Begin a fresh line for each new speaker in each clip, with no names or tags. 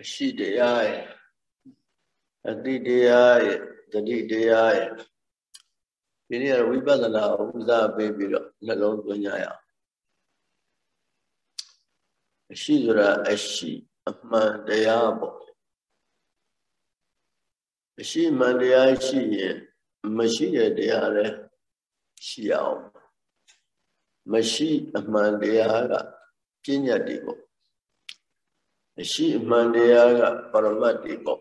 အရှိတရားရဲ့အတိတရားရဲ့တတိတရားရဲ့ဒီနေ့ဝိပဿနာဥစားပေးပြီးတော့နှလုံးသွင်းကြရအောင်အရှိဆိုတာအရှိအမှန်တရားပေါ့အရှိမှန်တရားရှိရင်မရှိတဲ့တရားလည်းရှိအောင်မရှိအမှန်တရားကပညာတည်ပေါ့ အရှိအမှန်တရားကပရမတ်တည်ပေါ့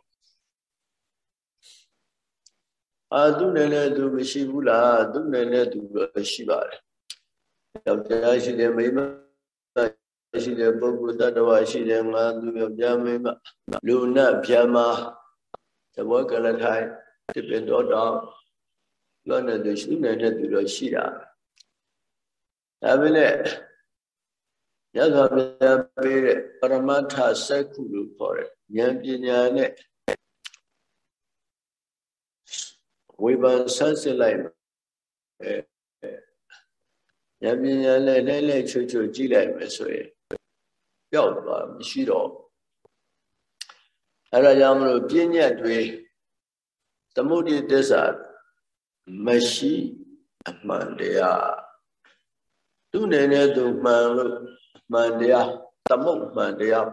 အာသူနဲ့လည်းသူမရှိဘူးလားသူနဲ့လည်းသူရှိပါတယ်ယောက်ျားရှိတယ်မိန်းမရှိတယ်ပုဂ္ဂိုလ်တ attva ရှိတယ်ငါသူယောက်ျားမိန်းမလူနာဗျမသဘောကလထိုင်တပင်တော်တော်လောနဲ့သူရှိနေတဲ့သူတော့ရှိတာဒါပေမဲ့ ရသော်ပြပေးတဲ့ပရမတ္ထစက္ခုလို့ခေါ်တဲ့ဉာဏ်ပညာနဲ့ဝေဘာဆန်းစစ်လိုက်အဲဉာဏ်ပညာနဲ့လဲလဲချွတ်ချွတ်ကြည့်လိုက်မယ်ဆိုရင်ပျောက်သွားမရှိတော့အဲဒါကြောင့်မလို့ပြဉ္ညတ်တွေသမုဒိသစ္စာမရှိအမှန်တရားသူ့နေနဲ့သူမှန်လို့ မှန်တရားသမုတ်မှန်တရား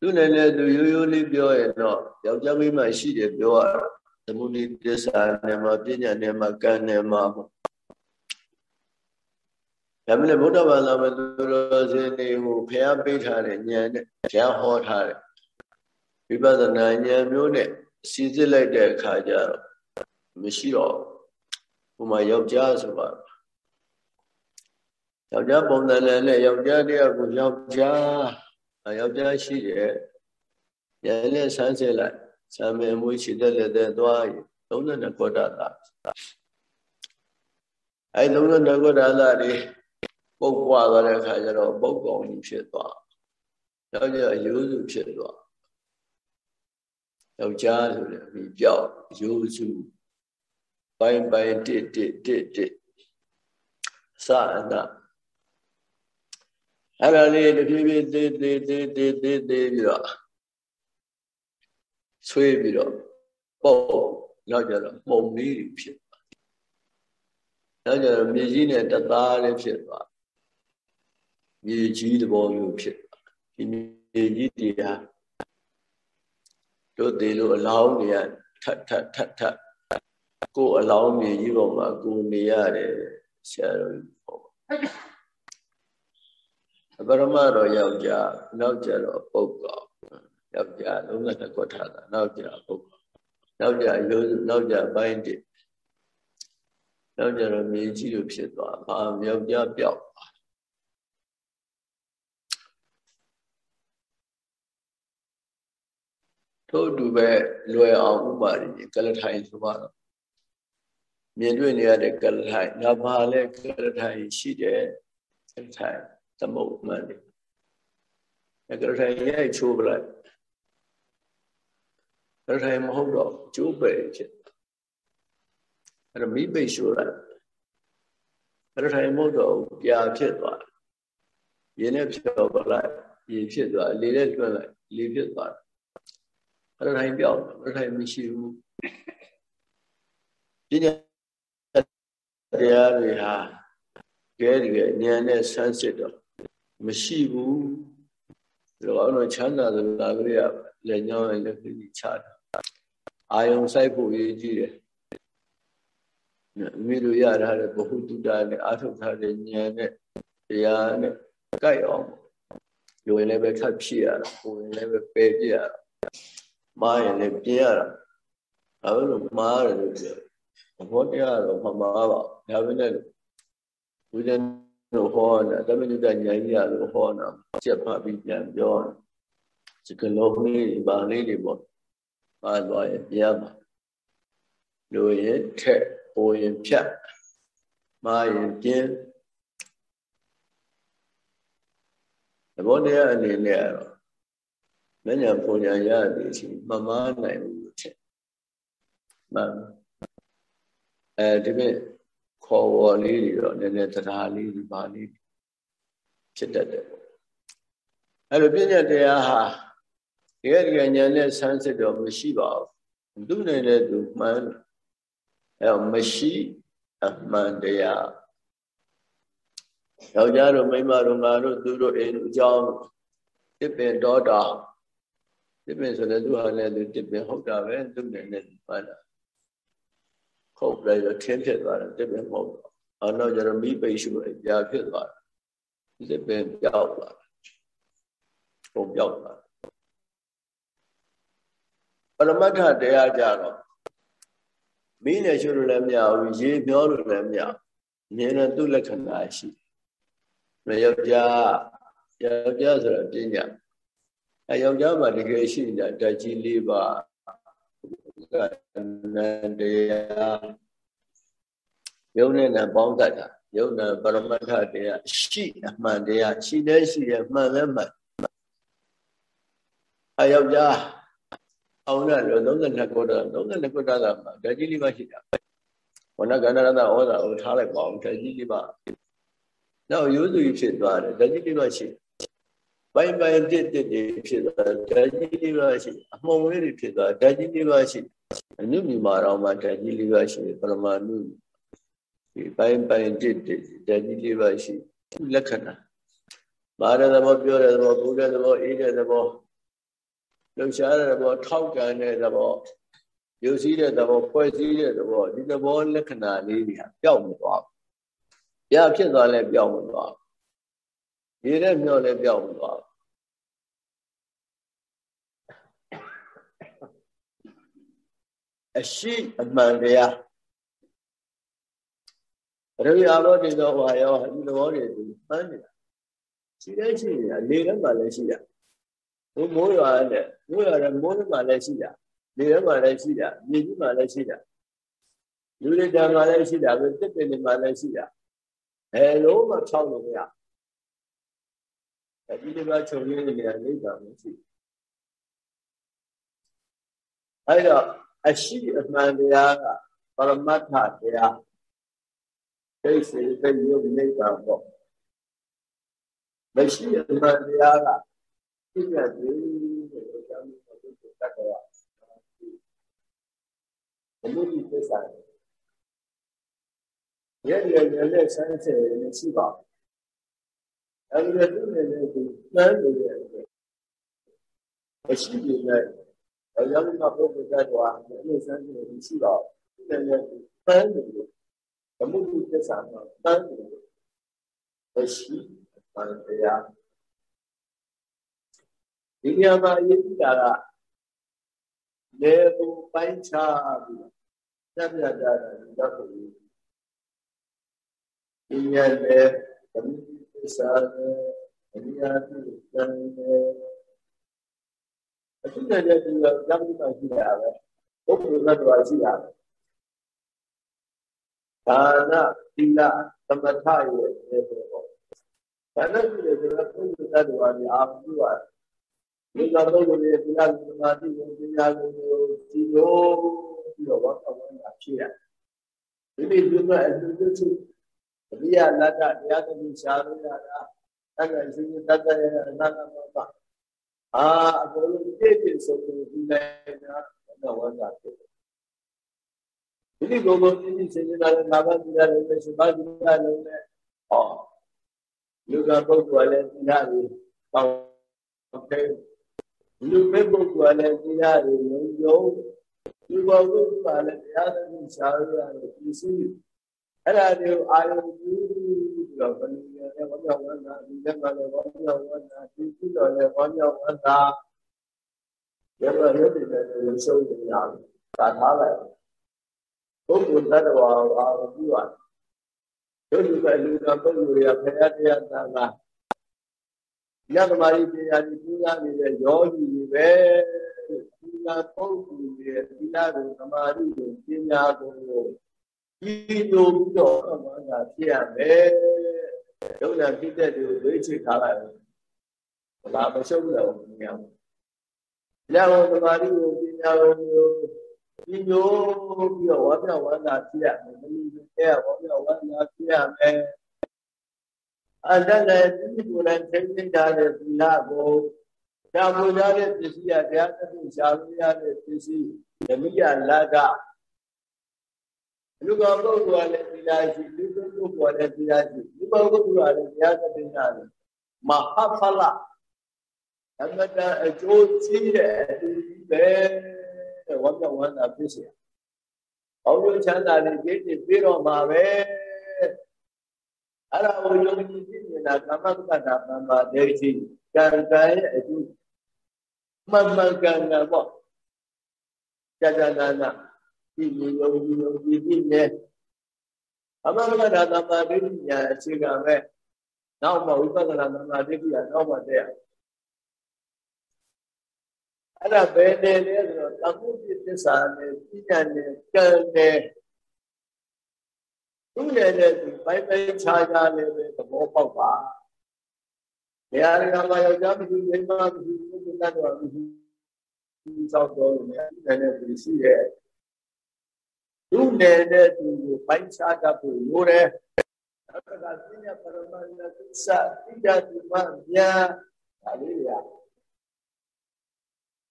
သူနဲ့လည်းသူရိုးရိုးလေးပြောရင်တော့ယောက်ျားမိန်းမရှိတယ်ပြောရတာသမုဒိသစ္စာနဲ့မှာပညာနဲ့မှာကံနဲ့မှာပေါ့ဒါမလဲဗုဒ္ဓဘာသာမှာသူတော်စင်တွေကိုဖျားပေးထားတဲ့ဉာဏ်နဲ့ဖျားဟောထားတဲ့ဝိပဿနာဉာဏ်မျိုးနဲ့စီစစ်လိုက်တဲ့အခါကျတော့မရှိတော့ဟိုမှာယောက်ျားဆိုပါ ယောက်ျားပုံစံနဲ့ယောက်ျားတယောက်ကိုယောက်ျားယောက်ျားရှိတယ်ရဲနဲ့ဆန်းစစ်လိုက်ဆံမေမွေးရှိတဲ့လက်တဲ့သွားရ32ကောဒတာအဲ32ကောဒတာတွေပုတ်ပွားသွားတဲ့အခါကျတော့ပုတ်ကောင်ကြီးဖြစ်သွားယောက်ျားရိုးစုဖြစ်သွားယောက်ျားဆိုတဲ့အပြီးပြောက်ရိုးစုပိုင်းပိုင်းတစ်တစ်တစ်တစ်စအနာ အဲ့ဒါလေးတဖြည်းဖြည်းသေးသေးသေးသေးသေးသေးပြီးတော့ဆွေးပြီးတော့ပေါ့နောက်ကြတော့မှုံလေးဖြစ်သွားနောက်ကြတော့မြေကြီးနဲ့တသားလေးဖြစ်သွားမြေကြီးသဘောမျိုးဖြစ်သွားဒီမြေကြီးတရားတို့သေးလို့အလောင်းတွေကထပ်ထပ်ထပ်ထပ်ကိုယ်အလောင်းမြေကြီးပေါ်မှာကိုနေရတယ်ဆရာတော်ဟော အပရမတော့ယောက်ျားနောက်ကြတော့ပုဂ္ဂိုလ်ယောက်ျားလုံးဝတစ်ခွက်ထားတာနောက်ကြပုဂ္ဂိုလ်နောက်ကြရိုးနောက်ကြပိုင်းတစ်နောက်ကြတော့မြေကြီးလိုဖြစ်သွားအာယောက်ျားပြောက်ထို့အတူပဲလွယ်အောင်ဥပါရိကလထိုင်ဆိုတော့မြင်တွေ့နေရတဲ့ကလထိုင်ငါဘာလဲကလထိုင်ရှိတယ်ကလထိုင် သမုတ်မှန်တယ်ကလထိုင်ရိုက်ချိုးပလိုက်ကလထိုင်မဟုတ်တော့ကျိုးပဲဖြစ်အဲ့တော့မိပိတ်ရှိုးလိုက်ကလထိုင်မဟုတ်တော့ပြာဖြစ်သွားရင်းနဲ့ဖြောပလိုက်ရေဖြစ်သွားလေနဲ့တွန်းလိုက်လေဖြစ်သွားအဲ့ဒါထိုင်ပြောက်အဲ့ဒါထိုင်မရှိဘူးပညာတရားတွေဟာကဲဒီကဉာဏ်နဲ့ဆန်းစစ်တော့ မရှိဘူးဒါတော့ချမ်းသာသလားကလေးကလက်ညောင်းနဲ့လက်ပြီးချတာအာယုံဆိုင်ဖို့ရည်ကြည့်တယ်အမိတို့ရထားတဲ့ဘ ഹു တုတ္တနဲ့အာထုတ်ထားတဲ့ဉာဏ်နဲ့တရားနဲ့ကြိုက်အောင်လူရင်လည်းပဲခတ်ဖြစ်ရတာကိုယ်ရင်လည်းပဲပယ်ပြရတာမားရင်လည်းပြရတာအဲလိုမားရတယ်လို့ပြောသဘောတရားတော့မမားပါဒါပေမဲ့ဘုရား တို့ဟောတာသမဏုတ္တဉာဏ်ကြီးရလို့ဟောတာချက်ဖတ်ပြီးပြန်ပြောတာစကလုံးလေးပါလေးတွေပေါ့ပါသွားရင်ပြရမှာလူရင်ထက်ပိုရင်ဖြတ်မားရင်ပြင်းသဘောတရားအနေနဲ့ကတော့မညာပုံညာရသည်ရှိမမားနိုင်ဘူးလို့ထင်မှန်အဲဒီမဲ့ ခေါ်ဝေါ်လေးတွေတော့နည်းနည်းတရားလေးတွေပါလေးဖြစ်တတ်တယ်ပေါ့အဲ့လိုပြည့်ညတ်တရားဟာတကယ်တကယ်ဉာဏ်နဲ့ဆန်းစစ်တော့မရှိပါဘူးသူနဲ့လည်းသူမှန်အဲ့မရှိအမှန်တရားယောက်ျားတို့မိန်းမတို့ငါတို့သူတို့အိမ်တို့အကြောင်းတစ်ပင်တော်တာတစ်ပင်ဆိုလည်းသူဟာလည်းသူတစ်ပင်ဟုတ်တာပဲသူနဲ့လည်းမှန်တာ ခုတ်လိုက်တော့ထင်းဖြစ်သွားတယ်တစ်ပင်မဟုတ်တော့အော်တော့ကျတော့မိပိတ်ရှုလိုက်ကြာဖြစ်သွားတယ်တစ်ပင်ပြောက်သွားတယ်ပုံပြောက်သွားတယ်ပရမတ္ထတရားကြတော့မင်းနဲ့ရှုလို့လည်းမရဘူးရေမျောလို့လည်းမရအမြဲတမ်းသူ့လက္ခဏာရှိတယ်ယောက်ျားယောက်ျားဆိုတာပညာအဲယောက်ျားမှာတကယ်ရှိနေတာဓာတ်ကြီး၄ပါးက နန္တရားယုံနဲ့နံပေါင်းတတ်တာယုံနာပရမတ္ထတရားရှိအမှန်တရားရှိတဲ့ရှိရမှန်လည်းမှန်အဲယောက်ျားအောင်ရလို့32ခုတော့32ခုတော့မှာဓာကြီးလေးပါရှိတာဝဏကန္နရတဩဇာကိုထားလိုက်ပါအောင်ဓာကြီးလေးပါနောက်ရိုးစုဖြစ်သွားတယ်ဓာကြီးလေးပါရှိပိုင်းပိုင်းတစ်တစ်တွေဖြစ်သွားဓာကြီးလေးပါရှိအမှုံလေးတွေဖြစ်သွားဓာကြီးလေးပါရှိ အနုမြမာတော်မှာဓာကြီးလေးပါရှိပရမနုဒီပိုင်းပိုင်းတစ်တစ်ဓာကြီးလေးပါရှိလက္ခဏာမာရသဘောပြောတဲ့သဘောဘုရားသဘောအေးတဲ့သဘောလှုပ်ရှားတဲ့သဘောထောက်ကန်တဲ့သဘောယူစည်းတဲ့သဘောဖွဲ့စည်းတဲ့သဘောဒီသဘောလက္ခဏာလေးတွေပျောက်မသွားဘူး။ရဖြစ်သွားလဲပျောက်မသွားဘူး။ရေတဲ့မျောလဲပျောက်မသွားဘူး။ အရှိအမှန်တရားရဝိအဘောတိသောဝါယောဒီသဘောတွေဒီမှန်းနေတာရှိတဲ့ရှိနေအနေနဲ့မှလည်းရှိတာဘုမိုးရွာတဲ့မိုးရွာတဲ့မိုးမှာလည်းရှိတာလေထဲမှာလည်းရှိတာမြေကြီးမှာလည်းရှိတာလူတွေတံမှာလည်းရှိတာပဲတစ်ပင်တွေမှာလည်းရှိတာဘယ်လုံးမှဖြောင်းလို့မရအဲဒီလိုပဲချုပ်ရင်းနေရလိမ့်တာမရှိအဲဒါ အရှိအမှန်တရားကပရမတ္ထတရားဒိဋ္ဌိသိယုတ်နေတာပေါ့မရှိအမှန်တရားကသိရတယ်လို့ပြောင်းလို့တတ်တယ်ဘုရားသစ္စာရဲ့ရဲ့ရဲ့နဲ့ဆန်းဆယ်နေရှိပါအဲဒီလိုသူ့နဲ့လည်းဒီတန်းနေရဲ့မရှိပြီနဲ့အကြောင်းကပုဂ္ဂိုလ်ကတော့ အဲ့ဆန်းဆယ်နေရှိပါသူ့နဲ့လည်းတန်းနေတယ်ဘုရားသစ္စာမှာတန်းနေတယ်မရှိဘာတရားဒီနေရာမှာအရေးကြီးတာကလေဘူပိုင်းခြားပြီးပြပြကြတာဒီတော့ဒီညလေသမီးသစ္စာနဲ့အရိယာသူစံနဲ့ အခုတည်းကဒီတော့ကြောင့်ဒီမှာရှိတာပဲဘုရားကတော့ရှိတာပဲဒါနသီလသမထရဲ့ဒီပေါ့ဒါနဲ့ဒီလိုကဘုရားကတော့အာမှုပါဒီကတော့ဒီသီလသမာဓိကိုပညာကိုဒီလိုပြီးတော့ဝါသဝနာဖြစ်ရတယ်ဒီလိုဒီမှာအတူတူသူအရိယလတ္တတရားသတိရှားလို့ရတာအဲ့ဒါရှင်တတ်တဲ့အနာဂတ်မှာ အာအကုန်လုံးပြည့်ပြည့်စုံစုံဒီလိုက်တာတော့ဝါသာဖြစ်တယ်ဒီလိုကိုယ်ကိုသိသိစေနေတာလည်းနာမတိရတယ်ပဲရှင်ပါတိရတယ်လည်းဟောလူကပုဂ္ဂိုလ်လည်းသိရတယ်ပေါင်းတယ်လူပဲပုဂ္ဂိုလ်လည်းသိရတယ်လုံးယုံဒီဘောကုသပါလေတရားသဖြင့်ရှားရရတယ်ဒီစီအဲ့ဒါတွေကိုအာယုပြု ပြီးတော့ဘယ်လိုလဲဘောမြောက်ဝန္တာဒီလက်မှာလည်းဘောမြောက်ဝန္တာဒီကုတော်လည်းဘောမြောက်ဝန္တာရပါရုပ်တွေလည်းဆုံးနေရတယ်ဒါထားလိုက်ပုဂ္ဂိုလ်တ attva အာယုပြုရတယ်တို့လူကလူကပုဂ္ဂိုလ်ရဖရာတရားသာကယသမารိတရားဒီပူဇာနေတဲ့ယောဂီတွေပဲဒီလာပုဂ္ဂိုလ်ရဲ့ဒီလာကိုသမာဓိကိုပညာကိုဒီလိုပြီးတော့ဘာသာဖြစ်ရမယ် ဒုက္ခဖြစ်တဲ့သူကိုဝိချစ်ထားလိုက်ဘာမရှုံးတော့ဘူးများညောသမာဓိကိုပညာကိုဒီလိုပြီးတော့ဝါပြဝါသာဖြစ်ရမယ်ဒီလိုနဲ့ဝါပြဝါသာဖြစ်ရမယ်အတတ်လည်းဒီကိုယ်လည်းသိသိတာတဲ့သီလကိုရှားဖို့ရတဲ့ပစ္စည်းကတရားသဖြင့်ရှားလို့ရတဲ့ပစ္စည်းဓမိယလာက လူကပုဂ္ဂိုလ်လည်းသီလရှိလူကပုဂ္ဂိုလ်လည်းသီလရှိလူပုဂ္ဂိုလ်လည်းတရားသတိရတယ်မဟာဖလသမ္မတအကျိုးရှိတဲ့အတူကြီးပဲဝမ်းမြောက်ဝမ်းသာဖြစ်စေဘောင်းလို့ချမ်းသာတဲ့ဒီတိပြေတော့မှာပဲအဲ့ဒါကိုယုံကြည်ကြည်နေတာကမ္မကတ္တာပမ္ပါဒေတိကံကံရဲ့အကျိုးမမကံကံပေါ့ကြာကြာနာနာ ဒီလိုယုံကြည်ယုံကြည်ပြီးနေအမမကတ္တဗမ္မာဒိဋ္ဌိညာအခြေခံပဲနောက်မှဝိပဿနာဗမ္မာဒိဋ္ဌိကနောက်မှတည်းအဲ့ဒါဘယ်နေလဲဆိုတော့သမုဒိသစ္စာနဲ့ပြညာနဲ့ကံနဲ့သူ့ရဲ့နဲ့ဒီပိုင်ပိုင်ခြားခြားလေးပဲသဘောပေါက်ပါ။နေရာတွေကမှယောက်ျားမရှိမိန်းမမရှိဘူးဘုရားတော်မရှိဘူးသောက်တော်လို့လည်းအဲ့ဒါနဲ့ရှိရဲ့။ သူ့နယ်နဲ့သူကိုပိုင်ခြားတတ်ဖို့လိုတယ်။အဲ့ဒါကပြညာပရမဏသစ္စာတိတ္တိမညာဒါလေးရ။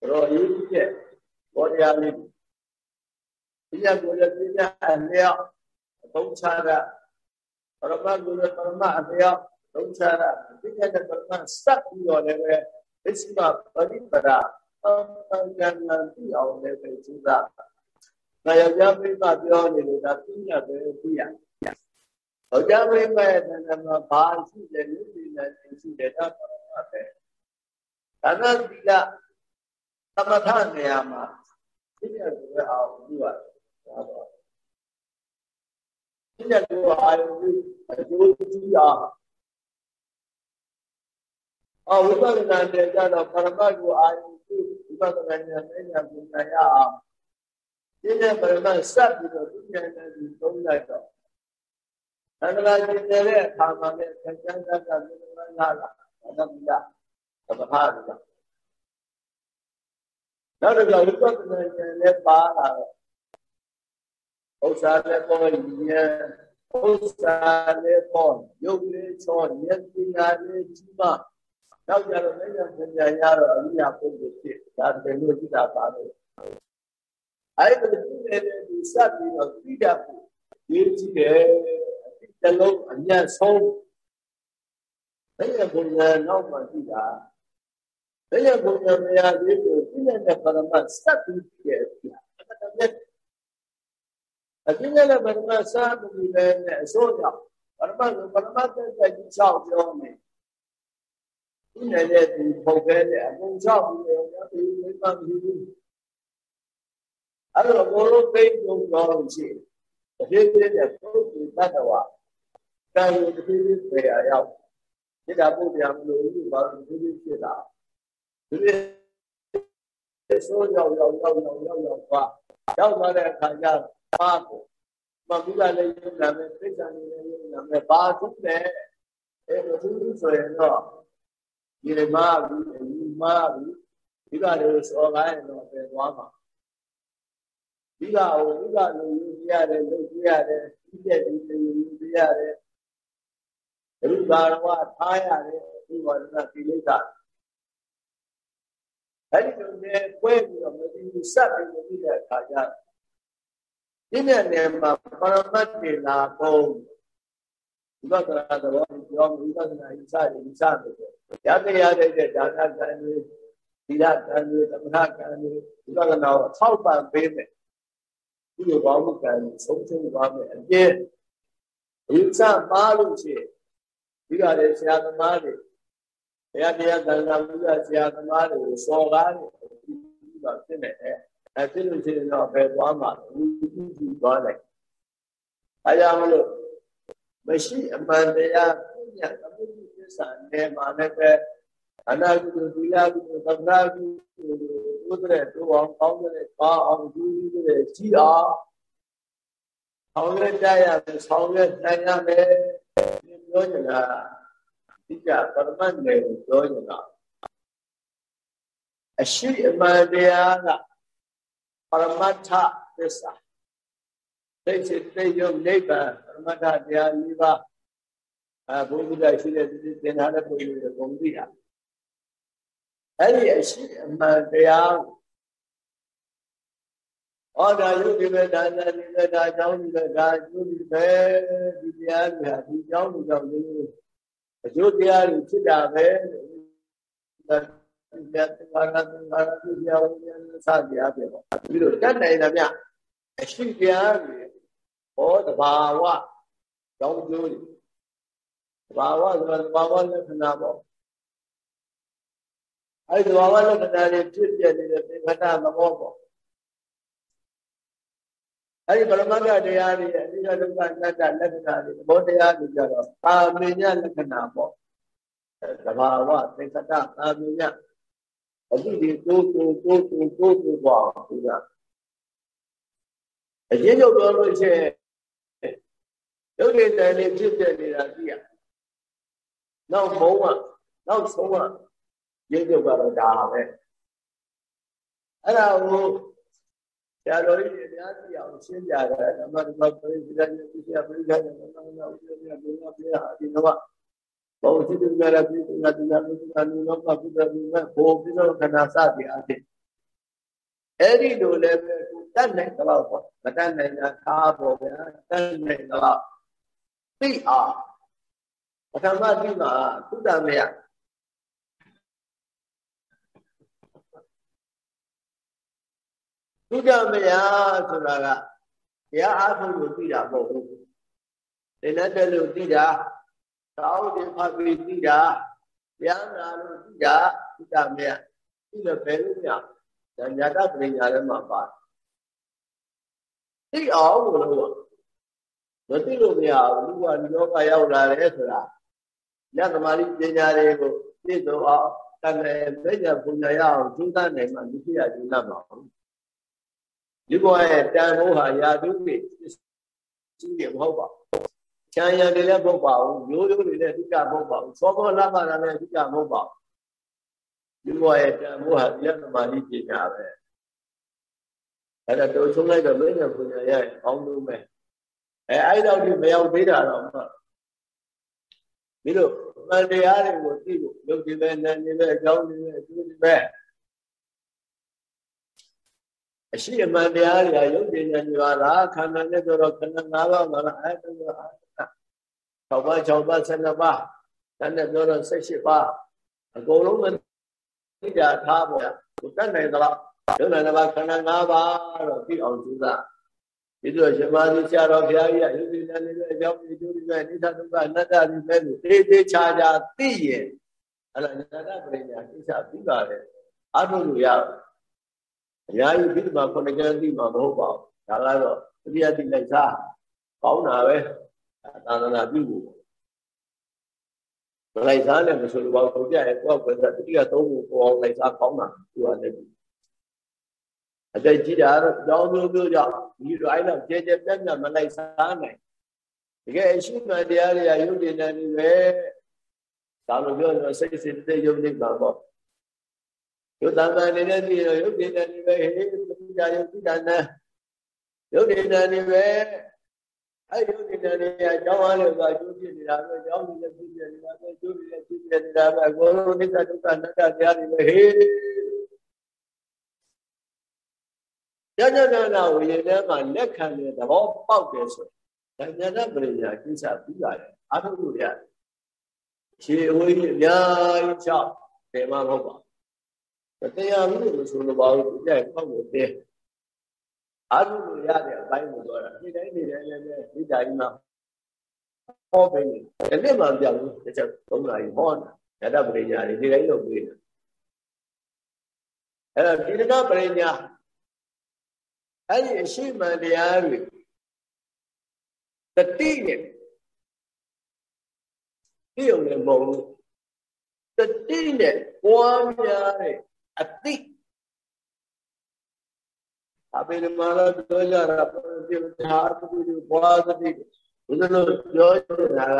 တော့ရေးကြည့်ဘောတရားလေးဒီညကိုလည်းပြညာအလျောက်အသုံးချတာပရမတ်ကိုလည်းပရမတ်အလျောက်သုံးချတာပြညာတဲ့ပရမတ်စပ်ပြီးတော့လည်းပဲအစ္စမပရိပဒအံကံကံပြအောင်လည်းပဲကျူးတာ။ ဒါယောက်ျားမိန်းမပြောနေလို့ဒါပြညာပဲပြရ။ယောက်ျားမိန်းမရဲ့နာမည်ဘာရှိတယ်လူပြည်နယ်ရှိတယ်ဒါပရမတ်ပဲ။ဒါနသီလသမထနေရာမှာသိတဲ့ဆိုတဲ့အာရုံပြုရတယ်။ဒါတော့သိတဲ့ကိုအာရုံပြုအကျိုးကြီးအောင်အဝိပဿနာတဲ့ကြတော့ပရမတ်ကိုအာရုံပြုဝိပဿနာဉာဏ်နဲ့ဉာဏ်ကိုနိုင်ရအောင် ဒီနဲ့ပရမတ်စပ်ပြီးတော့သူဉာဏ်နဲ့ဒီသုံးလိုက်တော့သန္တရာကျင်တဲ့အခါမှာလည်းသံဃာကကမြေမလာလာဒါကမိလားသမထရည်နောက်တစ်ခါဝိပဿနာဉာဏ်လည်းပါလာတော့ဥစ္စာလည်းပေါ်ဉာဏ်ဥစ္စာလည်းပေါ်ယုတ်လေးချောဉာဏ်ပညာလေးကြီးမှနောက်ကြတော့ဉာဏ်ပညာရတော့အရိယာပုဂ္ဂိုလ်ဖြစ်ဒါတကယ်လို့ကြည့်တာပါလို့ အဲ့ဒါသူလည်းဒီစပ်ပြီးတော့သိတတ်ဖို့ရေးကြည့်တယ်အတိတလုံးအញ្ញဆုံးဘယ်ရဘုရားနောက်မှကြည့်တာဘယ်ရဘုံမရသေးဘူးပြည့်တဲ့ပရမတ်စက်ပြီးပြည့်ပြအပြည့်နဲ့ပရမတ်စာပြီးလည်းအစိုးရပရမတ်ပရမတ်တဲ့ကြီးချောက်ပြောနေဒီနေတဲ့ဒီပုံပဲတဲ့အကုန်ချောက်ပြီးတော့ဒီမိမမရှိဘူး အဲ့တော့ဘိုးလုံးသိုံတော်လို့ရှိတဖြည်းဖြည်းနဲ့ပုဂ္ဂိုလ်တ attva ကံကိုတဖြည်းဖြည်းပြေရရောက်ဒီတာပုဒ်ပြမလို့ဒီဘာလို့ဒီလိုဖြစ်တာဒီဆိုရောက်ရောက်ရောက်ရောက်ရောက်ရောက်သွားရောက်သွားတဲ့အခါကျပါကိုမဘုရားလည်းယုံနာမယ်သိက္ခာလည်းယုံနာမယ်ဘာသူလဲအဲမသူဆိုရင်တော့ဒီမှာဘူးဒီမှာဘူးဒီကလည်းစော်ကိုင်းတော့ပဲသွားမှာ ဒီကဟိုဒီကလူယူပြရတယ်လုပ်ပြရတယ်ဒီတဲ့ဒီလူယူပြရတယ်ဒီဘာတော့ထားရတယ်ဒီဘာတော့ဒီလိမ့်တာအဲ့ဒီလိုနဲ့ပွဲပြီးတော့မသိဘူးစက်ပြီးမသိတဲ့အခါကျဒီနေ့နေမှာပရမတ်တေလာကုန်ဒီဘက်ကကတော့ပြောဝိပဿနာဣစရိဣစတယ်ရတရားတဲ့ဒါနကံတွေသီလကံတွေသမထကံတွေဒီဘက်ကတော့ဆောက်ပံပေးမယ် ဒီလိုဘောင်းမှုကံဆုံးဆုံးသွားမယ်အပြည့်ဣစပါလို့ရှိရင်ဒီကလည်းဆရာသမားတွေဘုရားတရားသံဃာဘုရားဆရာသမားတွေကိုစော်ကားနေပြီးတော့ဖြစ်နေတယ်အဲဖြစ်လို့ရှိရင်တော့ဘယ်သွားမှာလဲဝိသုသွားလိုက်အဲကြောင့်မလို့မရှိအမှန်တရားပြညာသမုဒ္ဒသစ္စာနဲ့မှာလည်းပဲအနာဂုသီလကုသဗ္ဗာကုသုဒ္ဓရဲ့ တို့အောင်ကောင်းတဲ့ပါအောင်ဒီတဲ့ကြီးအောင်ဆောင်ရွက်ကြရမယ်ဆောင်ရွက်နိုင်ရမယ်ပြောကြတာတိကျပရမတ်နယ်ကိုပြောနေတာအရှိအမှန်တရားကပရမတ္ထသစ္စာသိစိတ်သိယုံနိဗ္ဗာန်ပရမတ္ထတရား၄ပါးအဲဘုရားတိုက်ရှိတဲ့သင်္ထားတဲ့ပုဂ္ဂိုလ်တွေကုန်သိတာ အဲ့ဒီအရှိအမှန်တရားဩဒါယုဒီပဲဒါနာဒီပဲဒါကြောင့်ဒီပဲဒါကျိုးဒီပဲဒီတရားတွေဟာဒီကြောင့်ဒီကြောင့်ဒီအကျိုးတရားတွေဖြစ်တာပဲဒါဒီတရားသင်္ခါရသင်္ခါရဒီတရားဝိညာဉ်စတရားပဲပေါ့ပြီးတော့တတ်နိုင်တယ်မြအရှိတရားတွေဟောတဘာဝကြောင့်ကျိုးတွေတဘာဝဆိုတာတဘာဝလက္ခဏာပေါ့ အဲဒီတဘာဝလက္ခဏာတွေဖြစ်ပြနေတဲ့သင်္ခါရသဘောပေါ့အဲဒီပရမတ္ထတရားတွေအနိစ္စဒုက္ခအနတ္တလက္ခဏာတွေသဘောတရားတွေကြတော့အာမေညလက္ခဏာပေါ့သဘာဝသင်္ခတအာမေညအတိဒီကိုကိုကိုကိုကိုကိုပေါ့ဒီကအရင်ချုပ်ပြောလို့ရှိရင်ရုပ်ရည်တန်လေးဖြစ်ပြနေတာသိရနောက်ဘုံကနောက်ဆုံးက ရင်းချုပ်ကတော့ဒါပဲအဲ့ဒါကိုဆရာတော်ကြီးတရားသိအောင်ရှင်းပြတယ်ဓမ္မဓမ္မပရိသေယပိစိယပရိသေယနမနာဥပ္ပယဘုရားဘုရားအဒီနဝဘောဓိတုကြရပိစိယတိယပိစိယနိနောပပုဒ္ဓဘုရားဘောပိသောခဏစသည်အဖြစ်အဲ့ဒီလိုလည်းပဲသူတတ်နိုင်တော့ပေါ့မတတ်နိုင်တာသားပေါ့ဗျာတတ်နိုင်တော့သိအောင်ပထမသိမှာသုတ္တမယ သုဒ္ဓမယဆိုတာကတရားအားထုတ်လို့သိတာမဟုတ်ဘူး။ဒီနဲ့တက်လို့သိတာသာဝတိဖတ်ပြီးသိတာတရားနာလို့သိတာသုဒ္ဓမယသိလို့ဘယ်လိုမြဒါညာတပရိညာထဲမှာပါသိအောင်လို့မသိလို့မရဘူးလူကဒီလောကရောက်လာတယ်ဆိုတာညသမารိပညာတွေကိုသိတော့အောင်တန်တယ်ပြည့်ညပူညာရအောင်ကျူးတတ်နိုင်မှလူဖြစ်ရကျူးတတ်မှာဘူး ဒီဘဝရဲ့တန်ဖိုးဟာယာတုပိရှိတယ်မဟုတ်ပါဘူးချမ်းရံတွေလည်းမဟုတ်ပါဘူးမျိုးရိုးတွေလည်းအဓိကမဟုတ်ပါဘူးသောဘောလမတာလည်းအဓိကမဟုတ်ပါဘူးဒီဘဝရဲ့တန်ဖိုးဟာတရားသမာဓိပညာပဲအဲ့ဒါတို့ဆုံးလိုက်တော့မင်းရဲ့ပညာရရင်အောင်းလို့မယ်အဲအဲ့တော့ဒီမရောက်သေးတာတော့မှပြီးတော့မတရားတွေကိုသိဖို့ယုတ်ဒီပဲနာနေပဲအကြောင်းဒီပဲအကျိုးဒီပဲ အရှိအမှန်တရားတွေကရုပ်ဉာဏ်ဉာဏ်ပါလားခန္ဓာနဲ့ဆိုတော့ခန္ဓာ၅ပါးမှာလားအဲဒါဆိုအာ6ပါး6ပါး12ပါးတန်နဲ့ပြောတော့18ပါးအကုန်လုံးမသိကြထားပါဘူးတတ်နိုင်သလားရုပ်နာပါခန္ဓာ၅ပါးတော့သိအောင်ကြိုးစားဒီလိုရှင်မာသီဆရာတော်ဘုရားကြီးကရုပ်ဉာဏ်နဲ့အကြောင်းဒီကျိုးဒီမဲ့နိစ္စဒုက္ခအနတ္တဒီမဲ့လို့သေသေးချာချာသိရင်အဲ့ဒါဉာဏ်ပရိညာကိစ္စပြီးပါလေအထုလို့ရတယ် အများကြီးပြီးမှခုနှစ်ကျမ်းသိမှာမဟုတ်ပါဘူးဒါကတော့တတိယတိလိုက်စားကောင်းတာပဲသာသနာပြုဖို့မလိုက်စားနဲ့မဆိုလို့ဘာလို့ကြရဲ့ကိုယ်ကတတိယသုံးဖို့ပေါ်အောင်လိုက်စားကောင်းတာသူကလည်းအတိတ်ကြီးတာတော့ကြောင်းမျိုးမျိုးကြောင့်ဒီလိုအဲ့တော့ကြဲကြဲပြတ်ပြတ်မလိုက်စားနိုင်တကယ်အရှိမှတရားတွေကယုတ်တင်တယ်နေပဲဒါလိုပြောရင်စိတ်စိတ်တဲ့ယုတ်နေမှာပေါ့ ယုတ်တန်တန်နေတဲ့ဒီယုတ်ဒီတန်ဒီပဲဟေးပိတာယုတ်ပိတာနာယုတ်ဒီတန်ဒီပဲအဲယုတ်ဒီတန်ဒီအကြောင်းအားလို့ကကျိုးဖြစ်နေတာပဲအကြောင်းဒီလည်းဖြစ်နေနေတာပဲကျိုးဒီလည်းဖြစ်နေနေတာပဲအကုန်လုံးနိစ္စဒုက္ခအနတ္တတရားတွေပဲဟေးညညနာနာဝိညာဉ်ထဲမှာလက်ခံတဲ့သဘောပေါက်တယ်ဆိုရင်ဉာဏ်ပရိညာကိစ္စပြီးပါတယ်အာထုလို့ရတယ်ခြေအဝေးအများကြီးချောက်တယ်မှမဟုတ်ပါ တရားမှုလို့ဆိုလို့ပါဘူးသူကြိုက်ပေါ့ကိုတဲအားလုံးလို့ရတဲ့အပိုင်းကိုပြောတာဒီတိုင်းနေတိုင်းလည်းဒီတိုင်းမှာဟောပေးနေတယ်ဒီမှာပြောင်းလို့တစ်ချက်သုံးနာရီဟောတာရတပရိညာတွေဒီတိုင်းလုပ်ပေးတယ်အဲ့တော့ဒီတကပရိညာအဲ့ဒီအရှိမှန်တရားတွေတတိနဲ့ပြုံနေမဟုတ်ဘူးတတိနဲ့ပွားများတဲ့ အတိအဘိဓမ္မာရပြောကြတာပြုတာပုဂ္ဂိုလ်ဘွားသတိဘုရားတို့ပြောနေတာက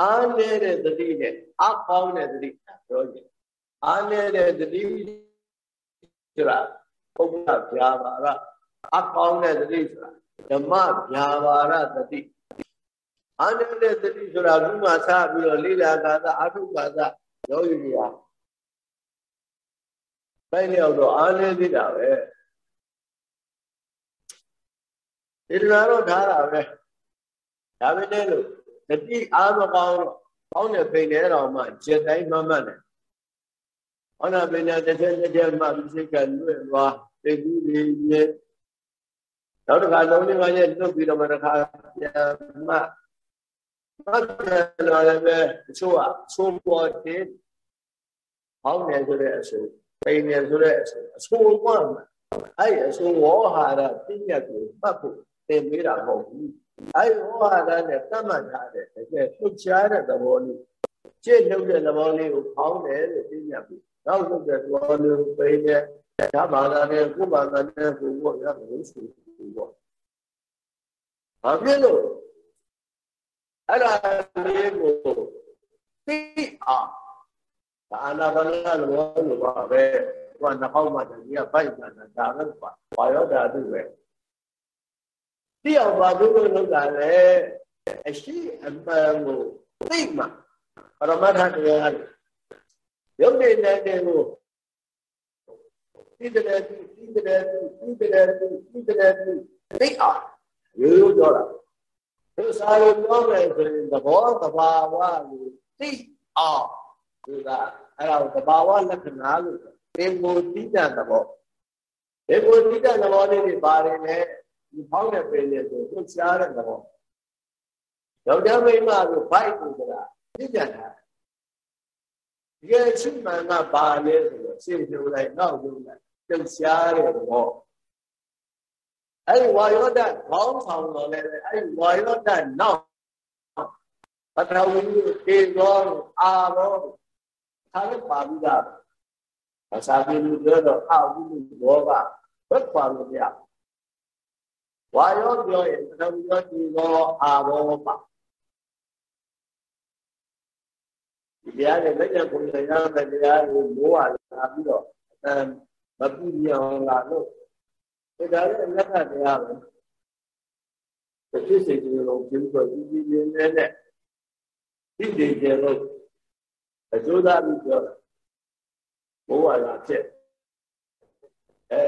အားနေတဲ့သတိနဲ့အကောင်းတဲ့သတိ ပြောကြအားနေတဲ့သတိဆိုတာပုဂ္ဂလဗျာပါရအကောင်းတဲ့သတိဆိုတာဓမ္မဗျာပါရသတိအာနေတဲ့တတိဆိုတာခုမှစပြီးတော့လိလာကာသအာထုကာသယောဂီကြီးဟာပိုင်းလျောက်တော့အာနေသေးတာပဲဒီလိုတော့ထားတာပဲဒါပဲလေလို့တတိအားမကောင်းတော့ကောင်းတဲ့ပိန်တဲ့တော်မှကျက်တိုင်းမမှတ်တယ်ဟောနာပိန်တဲ့တစ်ချက်တစ်ချက်မှစိတ်ကလွတ်သွားသိကူးနေရဲ့နောက်တစ်ခါလုံးလေးပါးရဲ့လွတ်ပြီးတော့မှတစ်ခါပြန်မှမှတ်တယ်လို့လည်းပဲအချို့ကသိုးပေါ်တယ်ဟောင်းနေဆိုတဲ့အဆို ပိန်နေဆိုတဲ့အဆိုအဆိုကအဲ့အဆိုဝေါ်ဟာရပြည့်ညတ်ကိုမှတ်ဖို့သင်ပေးတာမဟုတ်ဘူးအဲ့ဝေါ်ဟာရနဲ့တတ်မှတ်ထားတဲ့တကယ်လှုပ်ရှားတဲ့သဘောလေးကျင့်လုပ်တဲ့သဘောလေးကိုဟောင်းတယ်လို့ပြည့်ညတ်ပြီးနောက်လုပ်တဲ့သဘောလေးကိုပိန်နေဓမ္မသာနဲ့ကုမသာနဲ့ဘုရားရလို့ဆိုဘူးပေါ့ဘာဖြစ်လို့အဲ့ဒါလေးကိုသိအောင် ဒါအနာဘာလလောလို့ပါပဲဟိုကနှောက်မှတည်းကဖိုက်တာဒါပဲပါဘာရောတာသူပဲသိအောင်ပါလို့လုပ်တာလေအရှိအမှန်ကိုသိမှပရမတ္ထတရားရုပ်နေတဲ့တဲ့ကိုသိတဲ့သိတဲ့သိတဲ့သိတဲ့သိအောင်ရိုးရိုးပြောတာသူစာလို့ပြောမယ်ဆိုရင်သဘောသဘာဝကိုသိအောင်သူက အဲ့ဒါကိုသဘာဝလက္ခဏာလို့သင်္ကိုတိတသဘောသင်္ကိုတိတသဘောလေးတွေပါတယ်လေဒီဖောင်းတဲ့ပင်လေးဆိုသူရှားတဲ့သဘောယောက်ျားမိန်းမဆိုဘိုက်ကိုကသိကြတာဒီကရှိမှန်ကပါလဲဆိုတော့ရှင်းပြလိုက်နောက်ပြလိုက်သူရှားတဲ့သဘောအဲ့ဒီဝါယောဓာတ်ခေါင်းဆောင်တော်လည်းအဲ့ဒီဝါယောဓာတ်နောက်ပထဝီတေဇောအာဘော ထားလို့ပါပြီးသားဘာသာပြန်လို့ပြောတော့အာဝိလူဘောကဘက်ပါလို့ပြဝါယောပြောရင်ပထဝီရောတေဇောအာဘောပါဒီတရားနဲ့လက်ရပုံစံရတဲ့တရားကိုမိုးလာပြီးတော့အဲမပြည့်မြောင်လာလို့ဒါလည်းလက်ခတရားပဲဖြစ်စေကြလို့ကျင်းတော့ဒီဒီနေနဲ့ဒီဒီကျလို့ အကျိုးသားပြီးပြောတာဘိုးဝါလာဖြစ်အဲ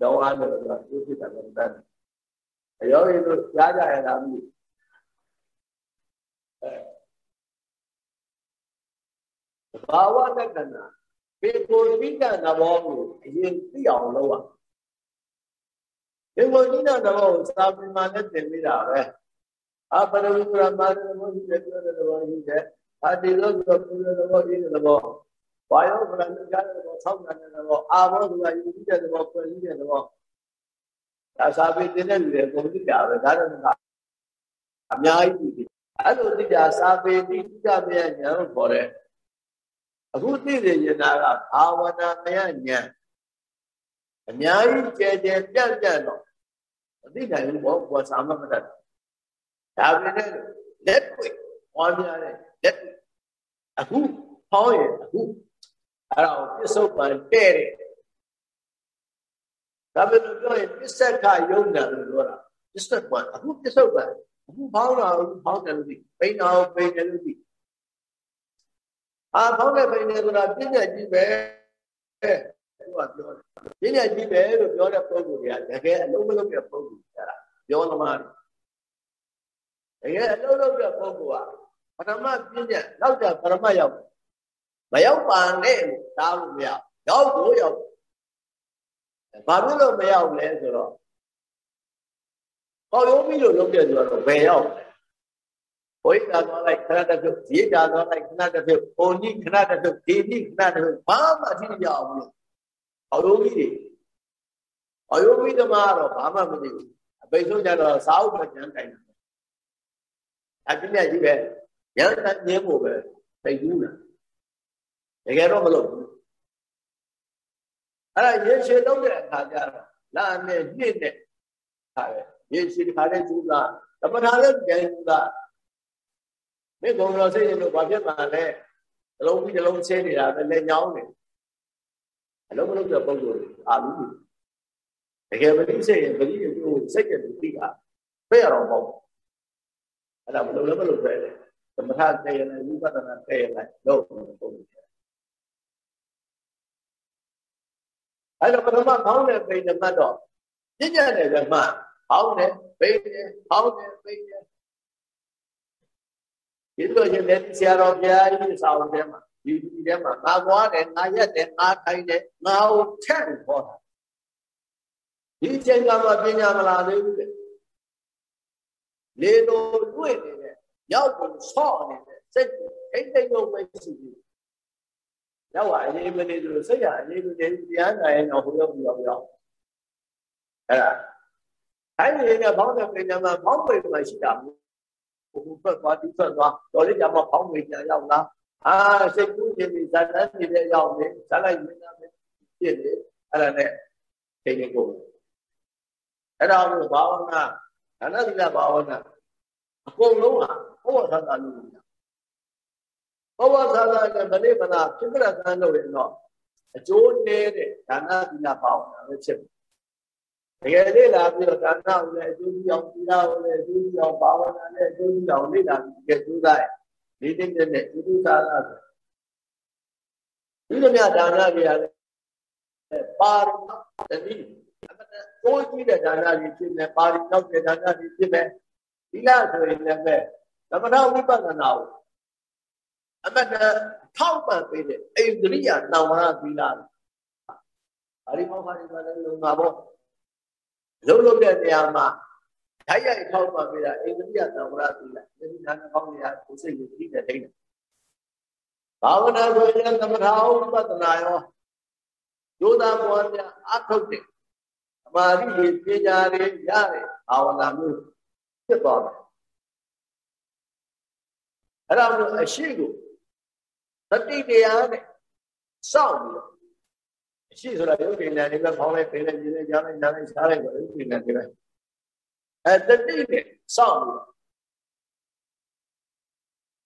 တော့အားလို့ပြောသူဖြစ်တာလည်းတတ်အယောရင်းတို့ကြားကြရတာမျိုးအဲဘာဝတက္ကနာပေကိုတိကသဘောကိုအရင်သိအောင်လုပ်ရပေကိုတိကသဘောကိုစာပေမှာလည်းသင်ပေးတာပဲအပရဝိပရမသဘောရှိတဲ့ပြောတဲ့သဘောရှိတဲ့ အာတိလောကပူတဲ့သဘောရှိတဲ့သဘောဘာယောကရဏကြားတဲ့သဘောဆောက်တဲ့သဘောအာဘောဆိုတာယူပြီးတဲ့သဘောဖွဲ့ပြီးတဲ့သဘောဒါစာပေသင်တဲ့လူတွေပုံသိကြပဲဒါတော့အများကြီးသိတယ်အဲ့လိုသိကြစာပေသိကြမြဲညာလို့ခေါ်တဲ့အခုသိနေရင်တာကဘာဝနာမယဉာဏ်အများကြီးကျဲကျဲပြန့်ပြန့်တော့မသိနိုင်ဘူးဘောဘောစာမမတတ်ဒါပေမဲ့လက်ပွေဟောပြတဲ့ လက်အခုဟောရင်အခုအဲ့ဒါကိုပစ္စုပန်တဲ့တဲ့ဒါပေမဲ့ပြောရင်ပစ္စကယုံနာလို့ပြောတာပစ္စကအခုပစ္စုပန်အခုဖောင်းတာအခုဖောင်းတယ်လို့ဒီပိန်တာကိုပိန်တယ်လို့ဒီအာဖောင်းတဲ့ပိန်နေဆိုတာပြည့်ညက်ကြီးပဲသူကပြောတယ်ပြည့်ညက်ကြီးပဲလို့ပြောတဲ့ပုံစံတွေကတကယ်အလုံးမလုံးတဲ့ပုံစံကြတာပြောသမားတကယ်အလုံးလုံးတဲ့ပုံစံက ပထမပြည့်ညက်နောက်ကျပရမရောက်မရောက်ပါနဲ့တားလို့မရရောက်ကိုရောက်ဘာဖြစ်လို့မရောက်လဲဆိုတော့ကောက်ရုံးပြီးလို့လုပ်တဲ့သူကတော့ဘယ်ရောက်လဲဘိုးတာသွားလိုက်ခဏတစ်ဖြုတ်ရေးတာသွားလိုက်ခဏတစ်ဖြုတ်ဟိုနိခဏတစ်ဖြုတ်ဒီနိခဏတစ်ဖြုတ်ဘာမှအထီးမရအောင်လို့အယုံကြီးတွေအယုံကြီးသမားတော့ဘာမှမသိဘူးအပိတ်ဆုံးကြတော့စာအုပ်မကျန်တိုင်တာအပြည့်နဲ့ကြီးပဲ ရန်တညင်းဖို့ပဲသိဘူးလားတကယ်တော့မလုပ်ဘူးအဲ့ဒါရေရှည်လုံးတဲ့အခါကျတော့လာနဲ့နှစ်နဲ့ဟာပဲရေရှည်တစ်ခါတည်းကျူးလားတပထာလည်းပြန်ကျူးလားမိကုံတော်စိတ်ရင်တို့ဘာဖြစ်မှာလဲအလုံးပြီးအလုံးဆင်းနေတာပဲလက်ညောင်းနေအလုံးမလုံးတဲ့ပုံစံအာလူတကယ်ပရိစိတ်ရင်ပရိယကိုစိတ်ကတူသိတာဖဲ့ရတော့မဟုတ်အဲ့ဒါမလုပ်လည်းမလုပ်ပဲလေ သမထတည့်ရလိုက်ဝိပဿနာတည့်ရလိုက်လို့ပုံတယ်အဲ့တော့ပထမခေါင်းနဲ့ပိန်နဲ့မှတ်တော့ပြည့်ညတ်တယ်ကမှခေါင်းနဲ့ပိန်နဲ့ခေါင်းနဲ့ပိန်နဲ့ဒီလိုချင်းလည်းဆရာတော်ဘုရားကြီးစာအုပ်ထဲမှာဒီဒီထဲမှာငါကွာတယ်ငါရက်တယ်ငါထိုင်တယ်ငါ့ကိုထက်ခေါ်တာဒီချိန်ကမှပညာမလာသေးဘူးလေလေလိုတွေ့နေတဲ့ ရောက်ကိုဆော့နေတဲ့စိတ်ထိတ်တိတ်လို့ပဲရှိသေးရောက်လာအေးမနေလို့စိတ်ရအေးမနေတရားနာရင်တော့ဟိုရောက်ပြီးရောက်ရောက်အဲ့ဒါအဲ့ဒီကဘောင်းတဲ့ပညာမှာဘောင်းပေမှာရှိတာဘူးဟိုဘက်သွားဒီဘက်သွားတော်လေးကြမှာဘောင်းပေညာရောက်လာအာစိတ်ကူးခြင်းဒီဇာတ်တန်းနေတဲ့ရောက်နေဇာတ်လိုက်နေတာပဲဖြစ်နေအဲ့ဒါနဲ့ထိနေကိုအဲ့ဒါကိုဘာဝနာဒါနသီလဘာဝနာအကုန်လုံးဟာ ဘဝသာသာလို့ဘဝသာသာနဲ့ဗလိမနာဖြစ်ကြတဲ့လို့ရင်တော့အကျိုးနေတဲ့ဒါနသီလဘာဝနာပဲဖြစ်တယ်တကယ်လေ့လာပြီးတော့ဒါနကိုလည်းအကျိုးပြုအောင်သီလကိုလည်းအကျိုးပြုအောင်ဘာဝနာနဲ့အကျိုးပြုအောင်လေ့လာပြီးကြိုးစားလေးတိတ်တဲ့ဥဒုသာသဆိုဒီလိုများဒါနတွေကလည်းပါရမတတိအမတကိုကြည့်တဲ့ဒါနတွေဖြစ်နေပါရီနောက်တဲ့ဒါနတွေဖြစ်နေဒီလားဆိုရင်လည်းပဲ သမထဝိပဿနာကိုအမတထောက်ပံ့ပေးတဲ့အိန္ဒြိယနောင်ဝရသီလပါရီမောခါတွေလည်းလုံတာပေါ့လုံးလုံးတဲ့နေရာမှာဓာတ်ရိုက်ထောက်ပံ့ပေးတာအိန္ဒြိယနောင်ဝရသီလဒီနာကောင်းနေတာကိုစိတ်ကိုသိတဲ့ဒိဋ္ဌိဘာဝနာဆိုရင်သမထဝိပဿနာရောဒုသာဘောများအထုတ်တယ်အမာရိပညာတွေရတယ်ဘာဝနာမျိုးဖြစ်သွားတယ် အဲ့ဒါမျိုးအရှိကိုသတိတရားနဲ့စောင့်ပြီးတော့အရှိဆိုတာရုပ်ဉာဏ်တွေပဲဖောင်းလိုက်ပင်လိုက်ပြင်းလိုက်ကြားလိုက်နားလိုက်စားလိုက်တော့ရုပ်ဉာဏ်တွေပဲအဲတတိနဲ့စောင့်ပြီးတော့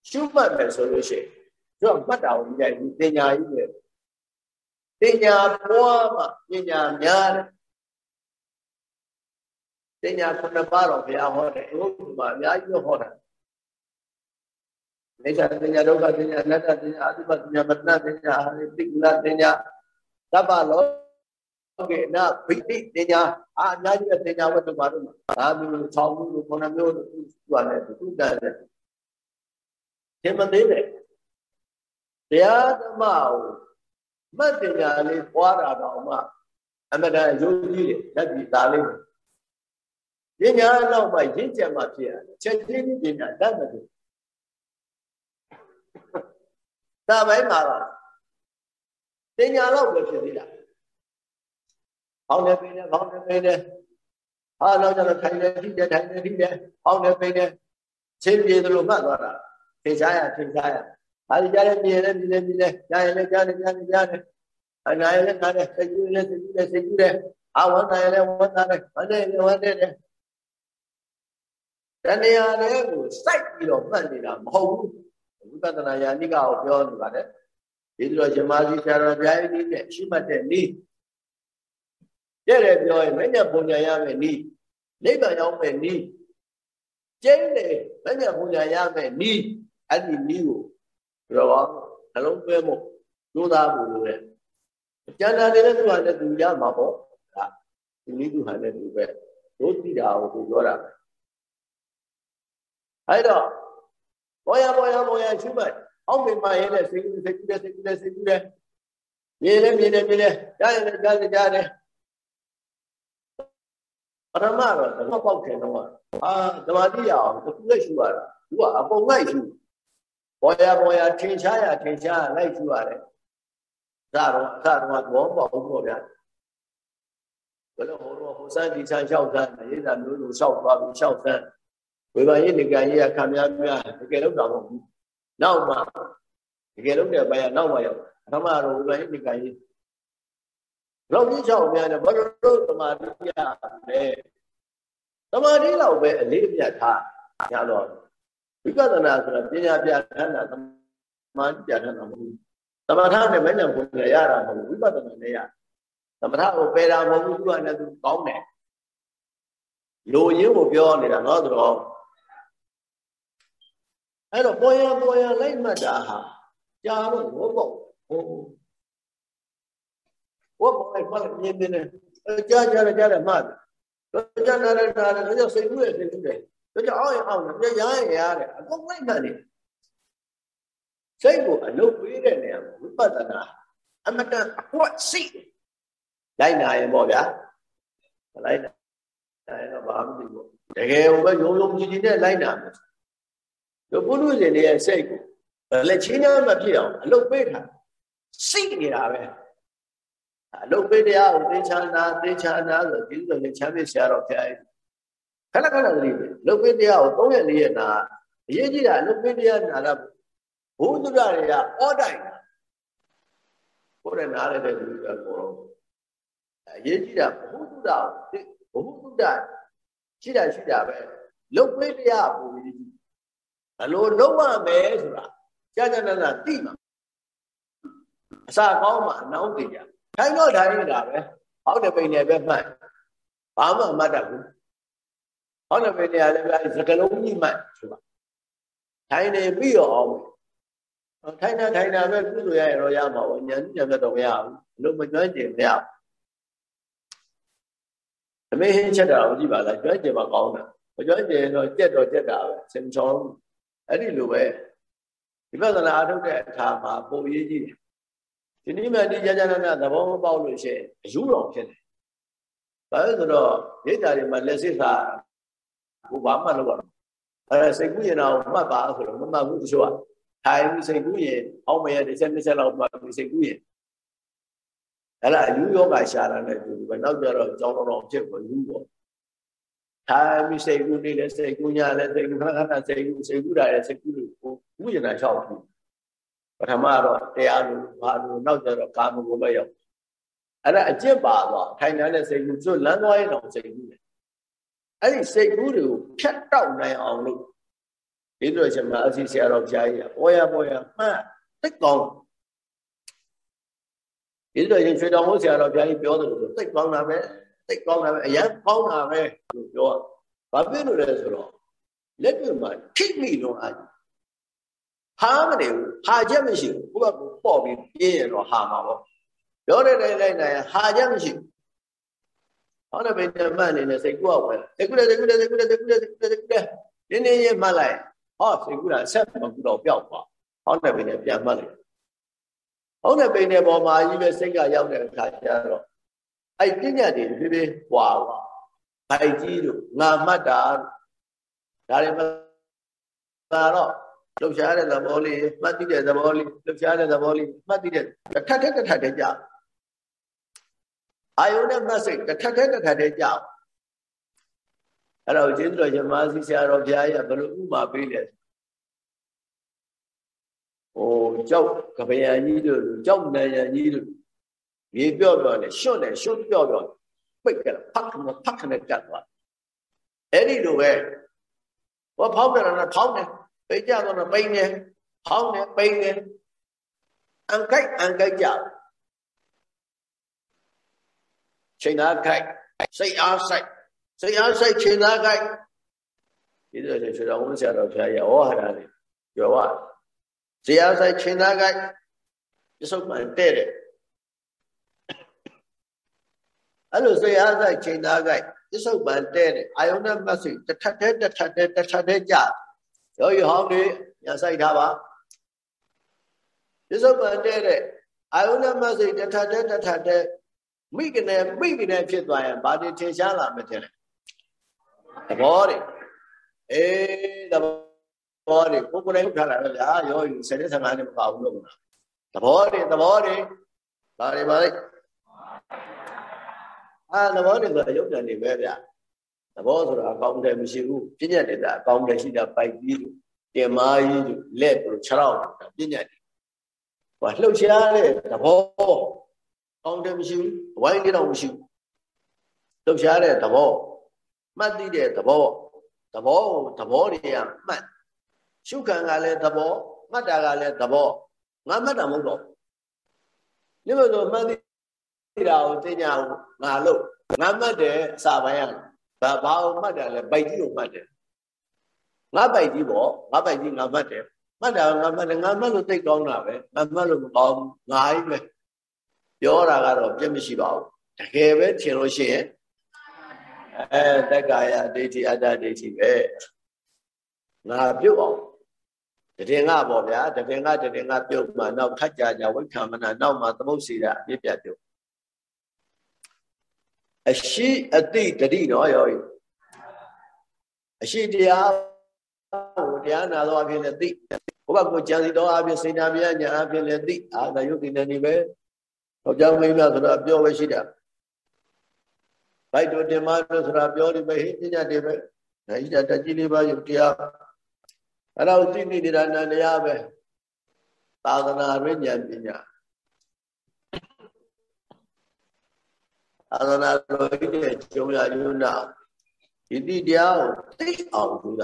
ရှုမှတ်မယ်ဆိုလို့ရှိရင်သူကမှတ်တာကိုကြည့်လိုက်ဒီပညာကြီးပဲပညာပွားမှပညာများတယ်ပညာခုနှစ်ပါးတော့ဘုရားဟောတယ်ဘုရားမှာအများကြီးဟောတာ နေချာပညာဒုက္ခပညာအနတ္တပညာအတုပပညာမတ္တပညာအာရိတိကလပညာသဗ္ဗလောကေနဘိတိပညာအာအများကြီးပဲပညာဝတ္တပါတော့ဒါမျိုးဆောင်းမျိုးခုနှစ်မျိုးသူကလည်းသူတတ်တယ်သင်မသေးနဲ့တရားဓမ္မကိုမှတ်ပညာလေးပွားတာတော့မှအမတန်ရိုးကြီးတယ်လက်ပြီးသားလေးပညာတော့မှရင့်ကျက်မှဖြစ်ရတယ်ချက်ချင်းပညာတတ်မလို့ ဒါပိုင်းမှာတော့ပညာတော့ပဲဖြစ်သေးတာဟောင်းနေပင်နေဟောင်းနေပင်နေဟာတော့ကျတော့ထိုင်နေထိတယ်ထိုင်နေထိတယ်ဟောင်းနေပင်နေချင်းပြေသလိုမှတ်သွားတာထင်ရှားရထင်ရှားရအဲဒီကြားရမြင်လဲမြင်လဲမြင်လဲကြားရင်လဲကြားတယ်ကြားတယ်ကြားတယ်အနာရလဲနားတယ်စိတ်ကူးလဲစိတ်ကူးလဲစိတ်ကူးတယ်အဝန္တာရလဲဝန္တာတယ်ဝန္တယ်လဲဝန္တယ်တယ်တဏှာလေးကိုစိုက်ပြီးတော့မှတ်နေတာမဟုတ်ဘူး ဝိပဿနာယာနိကကိုပြောနေပါတယ်ဒီလိုဇမာစီဆရာတော်ဘုရားကြီးနဲ့ရှိမှတ်တဲ့နည်းတဲ့တယ်ပြောရင်မညပုံညာရမယ်နည်းနိဗ္ဗာန်ရောက်မယ်နည်းကျင်းတယ်မညပုံညာရမယ်နည်းအဲ့ဒီနည်းကိုတော့နှလုံးသွင်းဖို့ကြိုးစားဖို့လိုတယ်ကျန်တာတွေလည်းသူကလည်းသူရမှာပေါ့ဒါဒီနည်းသူဟာလည်းသူပဲတို့တိတာကိုသူပြောတာအဲ့တော့ ဘောရဘောရဘောရရှုမှတ်အောက်မြင်မှရဲတဲ့စိတ်ကူးစိတ်ကူးတဲ့စိတ်ကူးတဲ့စိတ်ကူးတဲ့မြင်လဲမြင်တယ်မြင်တယ်ကြားရင်လည်းကြားတယ်ကြားတယ်ပရမတော့ဓမ္မပေါက်တယ်တော့အာဓမ္မတိရအောင်သူလည်းရှုရတာသူကအပုံလိုက်ရှုဘောရဘောရထင်ရှားရထင်ရှားလိုက်ရှုရတယ်သာတော့အသာတော့သဘောပေါက်ဖို့ဗျာဘယ်လိုဟိုတော့ဟိုစမ်းဒီစမ်းလျှောက်စမ်းရေးတာမျိုးလိုလျှောက်သွားပြီးလျှောက်စမ်း ဝေဘာရေးနေကံရေးခံများများတကယ်လို့တော့မဟုတ်ဘူးနောက်မှတကယ်လို့တဲ့ဘိုင်းကနောက်မှရောက်ပထမတော့ဝေဘာရေးနေကံရေးလောက်ကြီးချောက်များတယ်ဘာလို့သမာဓိရလဲသမာဓိလောက်ပဲအလေးအမြတ်ထားရတော့ဝိပဿနာဆိုတာပညာပြဋ္ဌာန်းတာသမာဓိပြဋ္ဌာန်းတာမဟုတ်ဘူးသမထနဲ့မဉ္ဇဉ်ဘုံရတာမဟုတ်ဘူးဝိပဿနာနဲ့ရသမထကိုပယ်တာမဟုတ်ဘူးသူကလည်းသူကောင်းတယ်လိုရင်းကိုပြောနေတာနော်သူတော့ အဲ့တော့ပေါ်ရပေါ်ရလိုက်မှတ်တာဟာကြာတော့ဝတ်ပေါ့ဟိုဝတ်ပေါ့လိုက်မှတ်မြင်နေတယ်ကြာကြာကြာတယ်မှတ်တော့ကြာနာရတာတော့ကြောင့်စိတ်ကူးရဲ့စိတ်ကူးတယ်တော့ကြောင့်အောင်ရအောင်တယ်ရရင်ရတယ်အကုန်လိုက်မှတ်နေစိတ်ကိုအလုပ်ပေးတဲ့နေရာဝိပဿနာအမတန်အကွက်စိလိုက်နာရင်ပေါ့ဗျာမလိုက်နာရင်တော့ဘာမှမသိဘူးတကယ်ဟိုပဲယုံယုံကြည်ကြည်နဲ့လိုက်နာမယ် ဒီပုရုဇဉ်တွေရဲ့စိတ်ကိုလက်ချင်းများမဖြစ်အောင်အလုပ်ပေးထားစိတ်နေတာပဲအလုပ်ပေးတရားကိုသိချာနာသိချာနာဆိုဒီလိုနဲ့ချမ်းမြေဆရာတော်ဖျားရင်ခဏခဏလေးပဲလုပ်ပေးတရားကို၃ရက်၄ရက်နာအရေးကြီးတာလုပ်ပေးတရားနာတာဘုဒ္ဓရတွေကအောတိုင်ကိုယ်ရနားရတဲ့လူတွေကတော့အရေးကြီးတာဘုဒ္ဓဘုဒ္ဓရှိတာရှိတာပဲလုပ်ပေးတရားပုံကြီး ဘလို့လုပ်ရမယ်ဆိုတာကြာကြာနာနာသိမှာအစာကောင်းမှအနောင်းသိကြထိုင်တော့ထိုင်နေတာပဲဟောက်တဲ့ပိန်နဲ့ပဲမှတ်ဘာမှမမှတ်တတ်ဘူးဟောက်တဲ့ပိန်နဲ့လည်းပဲစကလုံးကြီးမှတ်ဆိုတာထိုင်နေပြီးတော့အောင်ထိုင်နေထိုင်နေပဲကုသိုလ်ရရတော့ရမှာပေါ့ညာညံတော့မရဘူးလို့မကျွမ်းကျင်မရဘူးအမေဟင်းချက်တာကိုကြည့်ပါလားကျွမ်းကျင်မှကောင်းတာမကျွမ်းကျင်တော့ကြက်တော့ကြက်တာပဲစင်ချောင်း အဲ့ဒီလိုပဲဒီပဿနာအထုတ်တဲ့အခါမှာပုံရေးကြည့်တယ်ဒီနိမတိကြာကြာနာနာသဘောမပေါက်လို့ရှိရင်အယူတော်ဖြစ်တယ်ဘာလို့ဆိုတော့ရိတ်တာတွေမှာလက်စစ်သာဘုဘာမှလုပ်ရတော့အဲစိတ်ကူးရင်တော့မှတ်ပါဆိုတော့မမှတ်ဘူးတချို့ကထိုင်ပြီးစိတ်ကူးရင်အောက်မရတစ်ချက်တစ်ချက်လောက်မှတ်ပြီးစိတ်ကူးရင်အဲ့ဒါအယူယောဂရှာတာနဲ့တူပဲနောက်ကြတော့ကြောင်းတော်ဖြစ်ကိုယူတော့ ထိုင်ပြီးစိတ်ကူးနေလဲစိတ်ကူးညာလဲစိတ်ကူးခဏခဏစိတ်ကူးစိတ်ကူးတာလဲစိတ်ကူးလို့ဥယျာဏလျှောက်ဘူးပထမတော့တရားလိုဘာလိုနောက်ကြတော့ကာမဂုဏ်ပဲရောက်အဲ့ဒါအကျင့်ပါသွားထိုင်နေတဲ့စိတ်ကူးစွလမ်းသွားရင်တော့စိတ်ကူးတယ်အဲ့ဒီစိတ်ကူးတွေကိုဖြတ်တောက်နိုင်အောင်လို့ဒီလိုချက်မှာအစီဆရာတော်ဘုရားကြီးကပေါ်ရပေါ်ရမှတ်သိကောင်းဒီလိုရင်ရွှေတော်မိုးဆရာတော်ဘုရားကြီးပြောတယ်လို့သိကောင်းတာပဲ သိကောင်းတာပဲအရန်ကောင်းတာပဲလို့ပြောဘာဖြစ်လို့လဲဆိုတော့လက်တွေ့မှာထိမိလုံးအားဟာမနေဘူးဟာချက်မရှိဘူးကိုယ့်ဘက်ကိုပေါ့ပြီးပြင်းရတော့ဟာမှာပေါ့ပြောတဲ့တိုင်းလိုက်နိုင်ဟာချက်မရှိဘူးဟောတဲ့ဘယ်နဲ့မှတ်နေလဲစိတ်ကူကဝင်စိတ်ကူတယ်စိတ်ကူတယ်စိတ်ကူတယ်စိတ်ကူတယ်စိတ်ကူတယ်စိတ်ကူတယ်နင်းနေရမှတ်လိုက်ဟောစိတ်ကူတာဆက်မကူတော့ပျောက်သွားဟောတဲ့ဘယ်နဲ့ပြန်မှတ်လိုက်ဟောတဲ့ဘယ်နဲ့ပေါ်မှာကြီးပဲစိတ်ကရောက်တဲ့အခါကျတော့ အဲ့ပညာတွေဖြည်းဖြည်းဟွာဟွာဘိုက်ကြီးတို့ငါမှတ်တာဒါတွေမသာတော့လှုပ်ရှားတဲ့သဘောလေးမှတ်သိတဲ့သဘောလေးလှုပ်ရှားတဲ့သဘောလေးမှတ်သိတဲ့တစ်ထပ်တစ်ထပ်တည်းကြာအာယုန်နဲ့မှတ်စိတ်တစ်ထပ်တစ်ထပ်တည်းကြာအဲ့တော့ကျေးဇူးတော်ရှင်မဟာစီဆရာတော်ဘုရားကြီးကဘယ်လိုဥမာပေးလဲဟိုကြောက်ကပယံကြီးတို့ကြောက်နံရံကြီးတို့ ရေပြော့ပြော့နဲ့ရှွတ်နဲ့ရှွတ်ပြော့ပြော့ပိတ်ကြဖတ်ခနဲ့ဖတ်ခနဲ့ကတ်သွားအဲ့ဒီလိုပဲဘောဖောက်တယ်နော်ဖောက်တယ်ပိတ်ကြတော့ပိန်နေဖောင်းနေပိန်နေအန်ကိုက်အန်ကိုက်ကြချိန်သားကိုက်စိတ်အားဆိုင်စိတ်အားဆိုင်ချိန်သားကိုက်ဒီလိုဆိုကျွန်တော်ဝန်ဆရာတော်ဖျားရဩဟာရလေးပြောပါဇေယျဆိုင်ချိန်သားကိုက်ပြစုံမှန်တဲ့တဲ့ အဲ့လိုဇေယျဆိုင်ချိန်သားကိုက်ပြစုံမှန်တဲ့တဲ့အာယုန်နဲ့မတ်စိတထက်တဲ့တထက်တဲ့တထက်တဲ့ကြယောဂီဟောင်းတွေညာဆိုင်ထားပါပြစ္ဆုတ်ပန်တဲ့တဲ့အာယုဏမစိတ်တထတဲ့တထတဲ့မိကနေမိကနေဖြစ်သွားရင်ဘာတွေထင်ရှားလာမထင်လဲသဘောတွေအေးသဘောတွေကိုကိုယ်လည်းထားလာတော့ဗျာယောဂီဆယ်နဲ့ဆယ်ငါးနဲ့မပါဘူးလို့ပြောသဘောတွေသဘောတွေဘာတွေပါလဲ အာသဘောတွေဆိုရုပ်တံတွေပဲဗျာသဘောဆိုတာအကောင်းတယ်မရှိဘူးပြည့်ညတ်တယ်အကောင်းတယ်ရှိတာပိုက်ပြီးလို့တင်မာကြီးလို့လက်လို့ခြေထောက်ပြည့်ညတ်တယ်ဟိုလှုပ်ရှားတဲ့သဘောကောင်းတယ်မရှိဘူးဝိုင်းနေတော့မရှိဘူးလှုပ်ရှားတဲ့သဘောမှတ်သိတဲ့သဘောသဘောကိုသဘောတွေကမှတ်ရှုခံကလည်းသဘောမှတ်တာကလည်းသဘောငါမှတ်တာမဟုတ်တော့ဒီလိုဆိုမှတ်သိ တာကိုသိညာကိုငါလို့ငါမှတ်တယ်အစာပိုင်းရဘာဘာကိုမှတ်တယ်လဲပိုက်ကြီးကိုမှတ်တယ်ငါပိုက်ကြီးပေါ့ငါပိုက်ကြီးငါမှတ်တယ်မှတ်တာငါမှတ်တယ်ငါမှတ်လို့သိကောင်းတာပဲငါမှတ်လို့မကောင်းဘူးငါကြီးပဲပြောတာကတော့ပြည့်မရှိပါဘူးတကယ်ပဲထင်လို့ရှိရင်အဲတက္ကာယဒိဋ္ဌိအတ္တဒိဋ္ဌိပဲငါပြုတ်အောင်တည်ငါပေါ့ဗျာတည်ငါတည်ငါပြုတ်မှနောက်ခက်ကြကြဝိခံမနာနောက်မှသမုတ်စီတာအပြည့်ပြတ်ပြုတ် အရှိအတိတတိနော်ယောဤအရှိတရားကိုတရားနာသောအဖြစ်နဲ့သိဘုရားကိုကြံစီတော်အဖြစ်စေနာမြတ်ညာအဖြစ်နဲ့သိအာသာယုတ်တိနေနေပဲတော့ကြောင်းမိမဆိုတော့ပြောပဲရှိတာဘိုက်တို့တင်မတို့ဆိုတာပြောနေပဲဟိပညာတွေပဲနိုင်ကြတကြီးလေးပါယုတ်တရားအဲ့တော့သိနေတရားနာတရားပဲသာသနာ့ရဉာဏ်ပညာ သာသနာတော်ကြီးတဲ့ကျုံရယုံနာဒီတိတရားကိုသိအောင်သူက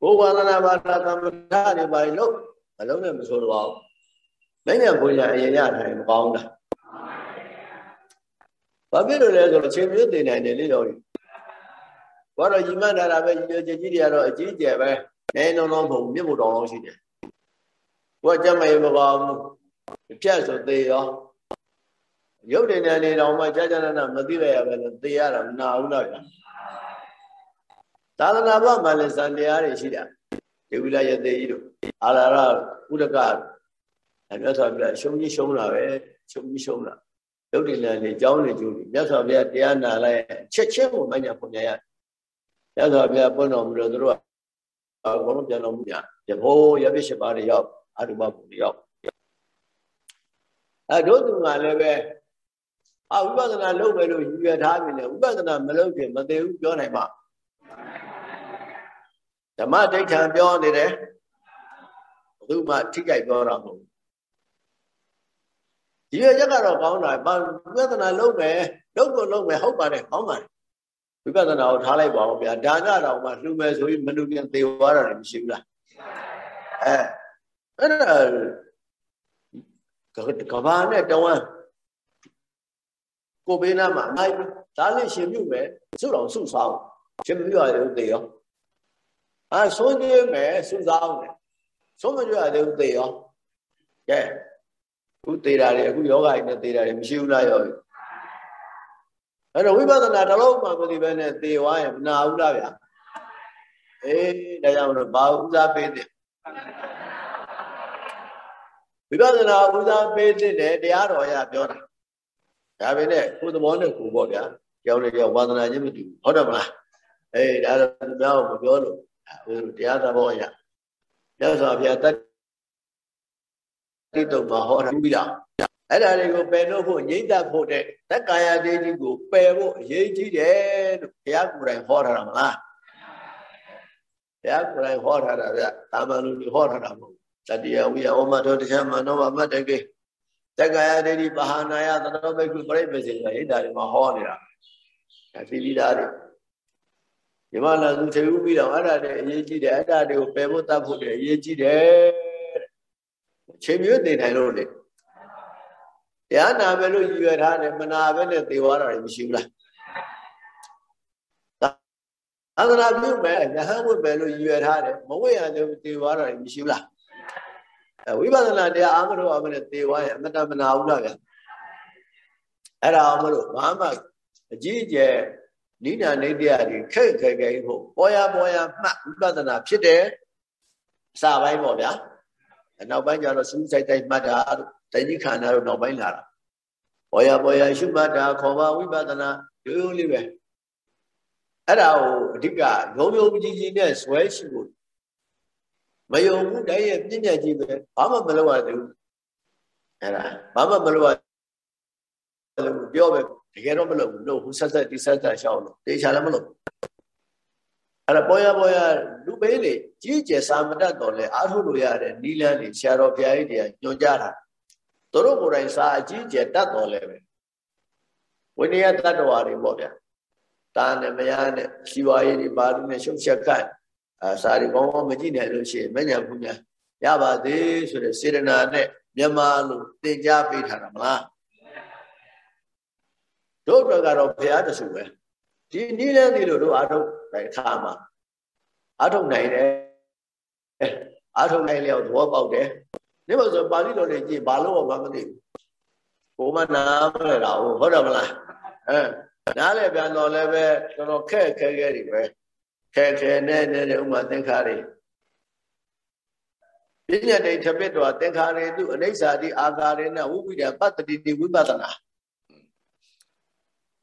ဘုရားသာသနာဘာသာသမထတွေပါလို့မလုံးနဲ့မဆိုတော့ဘူးမင်းနဲ့ဘုရားအရင်ရထိုင်မကောင်းလားဘာဖြစ်လို့လဲဆိုတော့ချိန်မျိုးတင်နိုင်တယ်လေတော်ကြီးဘာတော့ညီမတာတာပဲညီမကြီးကြီးတွေကတော့အကြီးကျယ်ပဲနဲနုံနုံဘုံမြင့်ဖို့တောင်းလို့ရှိတယ်ဘုရားကြမ်းမရေမပါဘူးဖြတ်ဆိုသေးရော ရုပ်တင်နေနေတော့မှကြာကြာနာနာမသိလိုက်ရပဲလို့သေရတာမနာဘူးတော့ဗျာသာသနာ့ဘမှာလည်းဇန်တရားတွေရှိတာဒေဝိလယသေကြီးတို့အာလာရဥဒကအမြတ်စွာဘုရားရှုံးကြီးရှုံးတာပဲရှုံးကြီးရှုံးတာရုပ်တင်နေနေကြောင်းနေကျိုးမြတ်စွာဘုရားတရားနာလိုက်ချက်ချင်းကိုမညာပုံညာရမြတ်စွာဘုရားပွင့်တော်မူလို့တို့ကအကုန်လုံးပြန်တော်မူကြရဘောရပိရှိပါးတွေရောက်အတုပပုံတွေရောက်အဲတို့သူကလည်းပဲ အဝိပဿနာလုပ်မယ်လို့ယူရထားပြီလေဝိပဿနာမလုပ်ခင်မသိဘူးပြောနိုင်မှာဓမ္မဒိဋ္ဌံပြောနေတယ်ဘုမှထိကြိုက်ပြောတာမဟုတ်ဒီရချက်ကတော့ကောင်းတာဝိပဿနာလုပ်မယ်လုပ်ကိုလုပ်မယ်ဟုတ်ပါတယ်ကောင်းပါတယ်ဝိပဿနာကိုထားလိုက်ပါဦးဗျာဒါကတော့မှလှူမယ်ဆိုရင်မလှူပြန်သေသွားတာလည်းမရှိဘူးလားအဲအဲ့ဒါကဘာနဲ့တဝမ်း ကိုဘေးနားမှာအနိုင်ဒါလေးရှင်ပြုမယ်စုတော်စုဆောင်ရှင်ပြုရတယ်သေရောအဲဆုံးနေမယ်စုဆောင်တယ်ဆုံးမကြရတယ်သေရောကဲခုသေတာတွေအခုယောဂိုင်းနဲ့သေတာတွေမရှိဘူးလားယောဂီအဲ့တော့ဝိပဿနာတစ်လုံးမှမသိဘဲနဲ့သေသွားရင်မနာဘူးလားဗျာအေးဒါကြောင့်လို့ဘာဥစားပေးတဲ့ဝိပဿနာဥစားပေးတဲ့တရားတော်ရပြောတာ ဒါပဲနဲ့ကိုယ်သဘောနဲ့ကိုယ်ပေါ့ဗျာကြောင်းလေးကြောင့်ဝါသနာချင်းမတူဟုတ်တယ်မလားအေးဒါတော့သူများကိုမပြောလို့ဟိုတရားသဘောရမြတ်စွာဘုရားတတိတုံမှာဟောတာပြီးတာအဲ့ဒါတွေကိုပယ်လို့ဖို့ငြိမ့်သက်ဖို့တဲ့တက္ကာယဒေကြီးကိုပယ်ဖို့အရေးကြီးတယ်လို့ဘုရားကိုယ်တိုင်ဟောထားတာမလားဘုရားကိုယ်တိုင်ဟောထားတာဗျတာမန်လူတွေဟောထားတာမဟုတ်တတိယဝိယဩမတော်တရားမနောမမတ်တကေ တက္ကာယဒေကြီးဘာဟာနာယသနောဘိက္ခုပြိပ္ပစေဟိတာတွေမှာဟောနေတာဒါသိပြီးသားတွေဒီမှာလာသူထေဥပြီးတော့အဲ့ဒါတွေအရေးကြီးတယ်အဲ့ဒါတွေကိုပယ်ဖို့တတ်ဖို့တွေအရေးကြီးတယ်ချိန်မျိုးနေနိုင်လို့လေတရားနာပဲလို့ရည်ရွယ်ထားတယ်မနာပဲနဲ့သေသွားတာမရှိဘူးလားသာသနာပြုမယ်ရဟန်းဝတ်မယ်လို့ရည်ရွယ်ထားတယ်မဝတ်ရလို့သေသွားတာမရှိဘူးလားအဲ ဝိပဿနာတရားအာမလို့အာမနဲ့သေသွားရင်အမတမနာဘူးလားဗျအဲ့ဒါအာမလို့ဘာမှအကြီးအကျယ်နိဒာနေတရားတွေခက်ခဲခဲဖို့ပေါ်ရပေါ်ရမှတ်ဝိပဿနာဖြစ်တယ်အစပိုင်းပေါ့ဗျာနောက်ပိုင်းကျတော့စူးစိုက်တိုက်မှတ်တာတဏှိခန္ဓာတို့နောက်ပိုင်းလာတာပေါ်ရပေါ်ရရှုမှတ်တာခေါ်ပါဝိပဿနာရိုးရိုးလေးပဲအဲ့ဒါကိုအဓိကရုံရုံကြီးကြီးနဲ့ဇွဲရှိဖို့ မယုံဘူးတည်းရဲ့ပြဉ္ညာကြီးပဲဘာမှမလုပ်ရသေးဘူးအဲ့ဒါဘာမှမလုပ်ရဘူးပြောပဲတကယ်တော့မလုပ်ဘူးလို့ဟိုဆက်ဆက်ဒီဆက်ဆက်ရှောင်းလို့တေချာလည်းမလုပ်အဲ့ဒါပေါ်ရပေါ်ရလူပေးလေကြီးကျယ်စာမတတ်တော်လဲအားထုတ်လို့ရတဲ့နီလန်းတွေဆရာတော်ဘုရားကြီးတွေကညွှန်ကြားတာသူတို့ကိုယ်တိုင်စာအကြီးကျယ်တတ်တော်လဲပဲဝိနည်းတတ္တဝါတွေပေါ့ဗျာတာနဲ့မယားနဲ့ရှိဝါရေးတွေပါလို့နဲ့ရှုပ်ချက်ကတ် အစာတွေကောင်းကောင်းမကြည့်နိုင်လို့ရှိရင်မညာဘူးများရပါသေးဆိုတဲ့စေတနာနဲ့မြန်မာလို့သင်ကြားပေးထားတာမလားတို့အတွက်ကတော့ဘုရားတဆူပဲဒီနည်းလမ်းဒီလိုတို့အားထုတ်တဲ့အခါမှာအာထုတ်နိုင်တယ်အာထုတ်နိုင်လျောက်သဘောပေါက်တယ်ဒီမှာဆိုပါဠိတော်တွေကြည့်ဘာလို့မှမသိဘူးဘုမနာမလဲတာဟုတ်တယ်မလားအဲနားလေပြန်တော့လည်းပဲတော်တော်ခက်ခဲခဲတွေပဲ ခဲခဲနဲ့နဲ့ဥမာသင်္ခါတွေပညာတိထပိတောသင်္ခါရေသူအနိစ္စတိအာဃာရေနဝိပိဒပတ္တိတိဝိပဿနာ